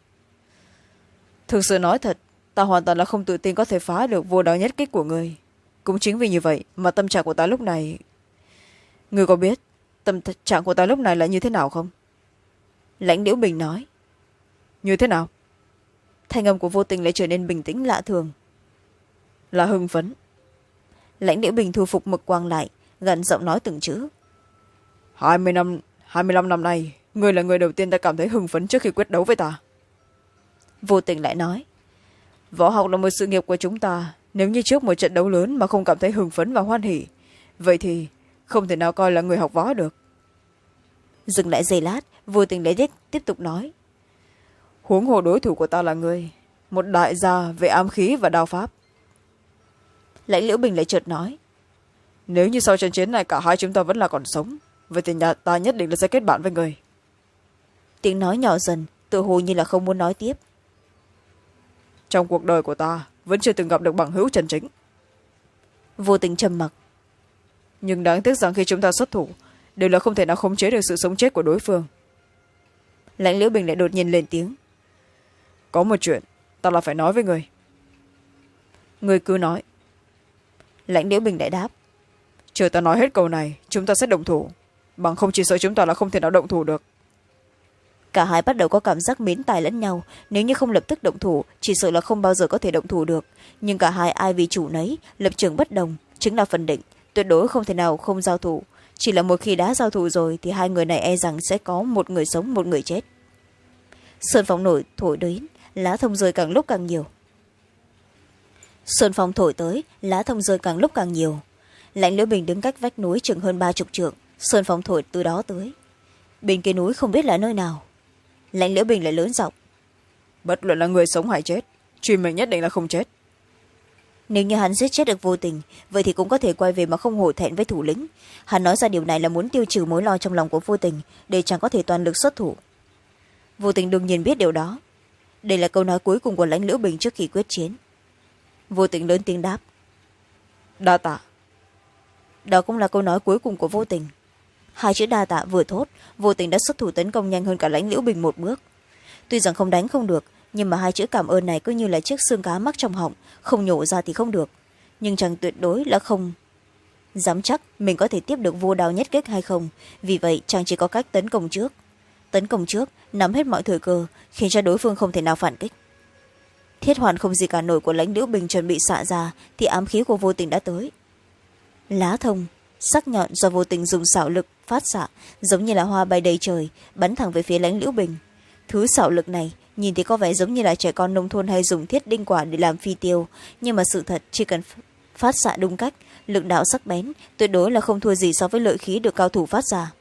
Thực sự nói thật ta hoàn toàn là không tự tin có thể phá được vô đào nhất kích của người. Cũng chính vì như vậy mà tâm trạng của ta lúc này người có biết tâm trạng của ta lúc này là như thế nào không? Lãnh liễu bình nói. Như thế nào? Thanh âm của vô tình lại trở nên bình tĩnh lạ thường. Là hưng phấn. Lãnh liễu bình thu phục mực quang lại gần giọng nói từng chữ. Hai mươi năm, hai mươi năm năm nay người là người đầu tiên ta cảm thấy hưng phấn trước khi quyết đấu với ta. Vô tình lại nói. Võ học là một sự nghiệp của chúng ta, nếu như trước một trận đấu lớn mà không cảm thấy hưng phấn và hoan hỉ, vậy thì không thể nào coi là người học võ được. Dừng lại giây lát vô tình lấy đích tiếp tục nói. Huống hồ đối thủ của ta là người một đại gia về ám khí và đao pháp. Lãnh liễu bình lại chợt nói. Nếu như sau trận chiến này cả hai chúng ta vẫn là còn sống vậy thì nhà ta nhất định là sẽ kết bạn với người. Tiếng nói nhỏ dần tự hồ như là không muốn nói tiếp. Trong cuộc đời của ta vẫn chưa từng gặp được bằng hữu chân chính. Vô tình trầm mặc nhưng đáng tiếc rằng khi chúng ta xuất thủ, đều là không thể nào khống chế được sự sống chết của đối phương. Lãnh liễu bình lại đột nhiên lên tiếng. Có một chuyện, ta là phải nói với người. Người cứ nói. Lãnh liễu bình lại đáp. Chờ ta nói hết câu này, chúng ta sẽ động thủ. Bằng không chỉ sợ chúng ta là không thể nào động thủ được. Cả hai bắt đầu có cảm giác mến tài lẫn nhau. Nếu như không lập tức động thủ, chỉ sợ là không bao giờ có thể động thủ được. Nhưng cả hai, ai vì chủ nấy, lập trường bất đồng, chính là phần định tuyệt đối không thể nào không giao thủ. Chỉ là một khi đã giao thủ rồi, thì hai người này e rằng sẽ có một người sống, một người chết. Sơn phong nổi, thổi đến, lá thông rơi càng lúc càng nhiều. Sơn phong thổi tới, lá thông rơi càng lúc càng nhiều. Lãnh liễu bình đứng cách vách núi chừng hơn ba chục trượng. Sơn phong thổi từ đó tới. Bên kia núi không biết là nơi nào. Lãnh liễu bình lại lớn giọng. Bất luận là người sống hay chết, truy mình nhất định là không chết nếu như hắn giết chết được vô tình, vậy thì cũng có thể quay về mà không hổ thẹn với thủ lĩnh. Hắn nói ra điều này là muốn tiêu trừ mối lo trong lòng của vô tình, để chàng có thể toàn lực xuất thủ. Vô tình đương nhiên biết điều đó. Đây là câu nói cuối cùng của lãnh lữ bình trước khi quyết chiến. Vô tình lớn tiếng đáp. Đa tạ. Đó cũng là câu nói cuối cùng của vô tình. Hai chữ đa tạ vừa thốt, vô tình đã xuất thủ tấn công nhanh hơn cả lãnh liễu bình một bước. Tuy rằng không đánh không được nhưng mà hai chữ cảm ơn này cứ như là chiếc xương cá mắc trong họng, không nhổ ra thì không được. Nhưng chàng tuyệt đối là không dám chắc mình có thể tiếp được vô đao nhất kích hay không. Vì vậy, chàng chỉ có cách tấn công trước. Tấn công trước, nắm hết mọi thời cơ, khiến cho đối phương không thể nào phản kích. Thiết hoàn không gì cả nổi của lãnh liễu bình chuẩn bị xạ ra, thì ám khí của vô tình đã tới. Lá thông, sắc nhọn do vô tình dùng xảo lực phát xạ, giống như là hoa bay đầy trời, bắn thẳng về phía lãnh liễu bình. Thứ xảo lực này nhìn thì có vẻ giống như là trẻ con nông thôn hay dùng thiết đinh quả để làm phi tiêu. Nhưng mà sự thật, chỉ cần phát xạ đúng cách, lực đạo sắc bén, tuyệt đối là không thua gì so với lợi khí được cao thủ phát ra.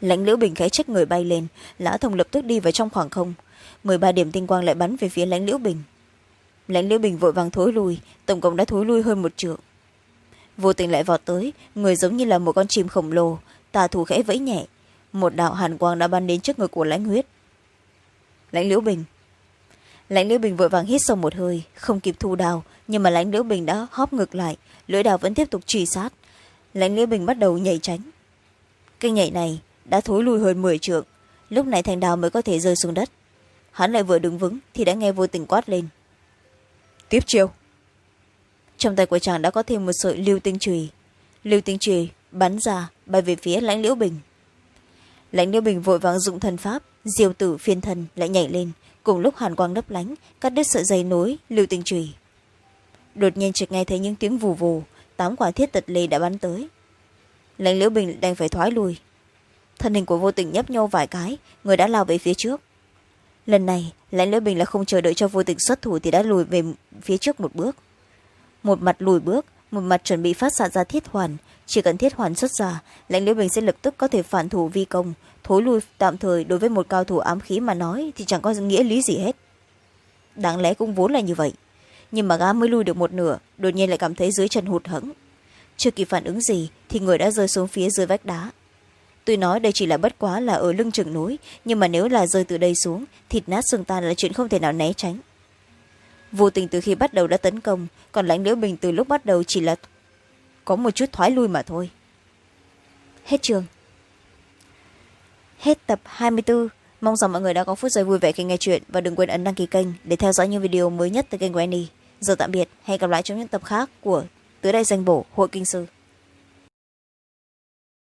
Lãnh liễu bình khẽ trách người bay lên. Lã thông lập tức đi vào trong khoảng không. Mười ba điểm tinh quang lại bắn về phía lãnh liễu bình. Lãnh liễu bình vội vàng thối lui. Tổng cộng đã thối lui hơn một trượng. Vô tình lại vọt tới. Người giống như là một con chim khổng lồ. Tà thủ khẽ vẫy nhẹ. Một đạo hàn quang đã bắn đến trước người của lãnh huyết lãnh liễu bình. Lãnh liễu bình vội vàng hít sâu một hơi, không kịp thu đào, nhưng mà lãnh liễu bình đã hóp ngược lại, lưỡi đào vẫn tiếp tục truy sát. Lãnh liễu bình bắt đầu nhảy tránh. Cái nhảy này đã thối lùi hơn mười trượng, lúc này thành đào mới có thể rơi xuống đất. Hắn lại vừa đứng vững thì đã nghe vô tình quát lên. Tiếp chiêu. Trong tay của chàng đã có thêm một sợi lưu tinh trùy lưu tinh trùy bắn ra bay về phía lãnh liễu bình lãnh liễu bình vội vàng dụng thần pháp diều tử phiên thần lại nhảy lên, cùng lúc hàn quang lấp lánh, cắt đứt sợi dây nối, lưu tinh trùy đột nhiên chợt nghe thấy những tiếng vù vù, tám quả thiết tật lê đã bắn tới. Lãnh liễu bình đành phải thoái lui. Thân hình của vô tình nhấp nhô vài cái, người đã lao về phía trước. Lần này, lãnh liễu bình là không chờ đợi cho vô tình xuất thủ thì đã lùi về phía trước một bước. Một mặt lùi bước, một mặt chuẩn bị phát xạ ra thiết hoàn chỉ cần thiết hoàn xuất ra, lãnh liễu bình sẽ lập tức có thể phản thủ vi công. Thối lui tạm thời đối với một cao thủ ám khí mà nói thì chẳng có nghĩa lý gì hết. Đáng lẽ cũng vốn là như vậy. Nhưng mà gã mới lui được một nửa, đột nhiên lại cảm thấy dưới chân hụt hẫng. Chưa kịp phản ứng gì thì người đã rơi xuống phía dưới vách đá. Tuy nói đây chỉ là bất quá là ở lưng chừng núi, nhưng mà nếu là rơi từ đây xuống, thịt nát xương tan là chuyện không thể nào né tránh. Vô tình từ khi bắt đầu đã tấn công, còn lãnh liễu bình từ lúc bắt đầu chỉ là có một chút thoái lui mà thôi. Hết trường hết tập hai mươi bốn mong rằng mọi người đã có phút giây vui vẻ khi nghe chuyện và đừng quên ấn đăng ký kênh để theo dõi những video mới nhất từ kênh của annie. Giờ tạm biệt, hẹn gặp lại trong những tập khác của tứ đại danh bổ, hội kinh sư.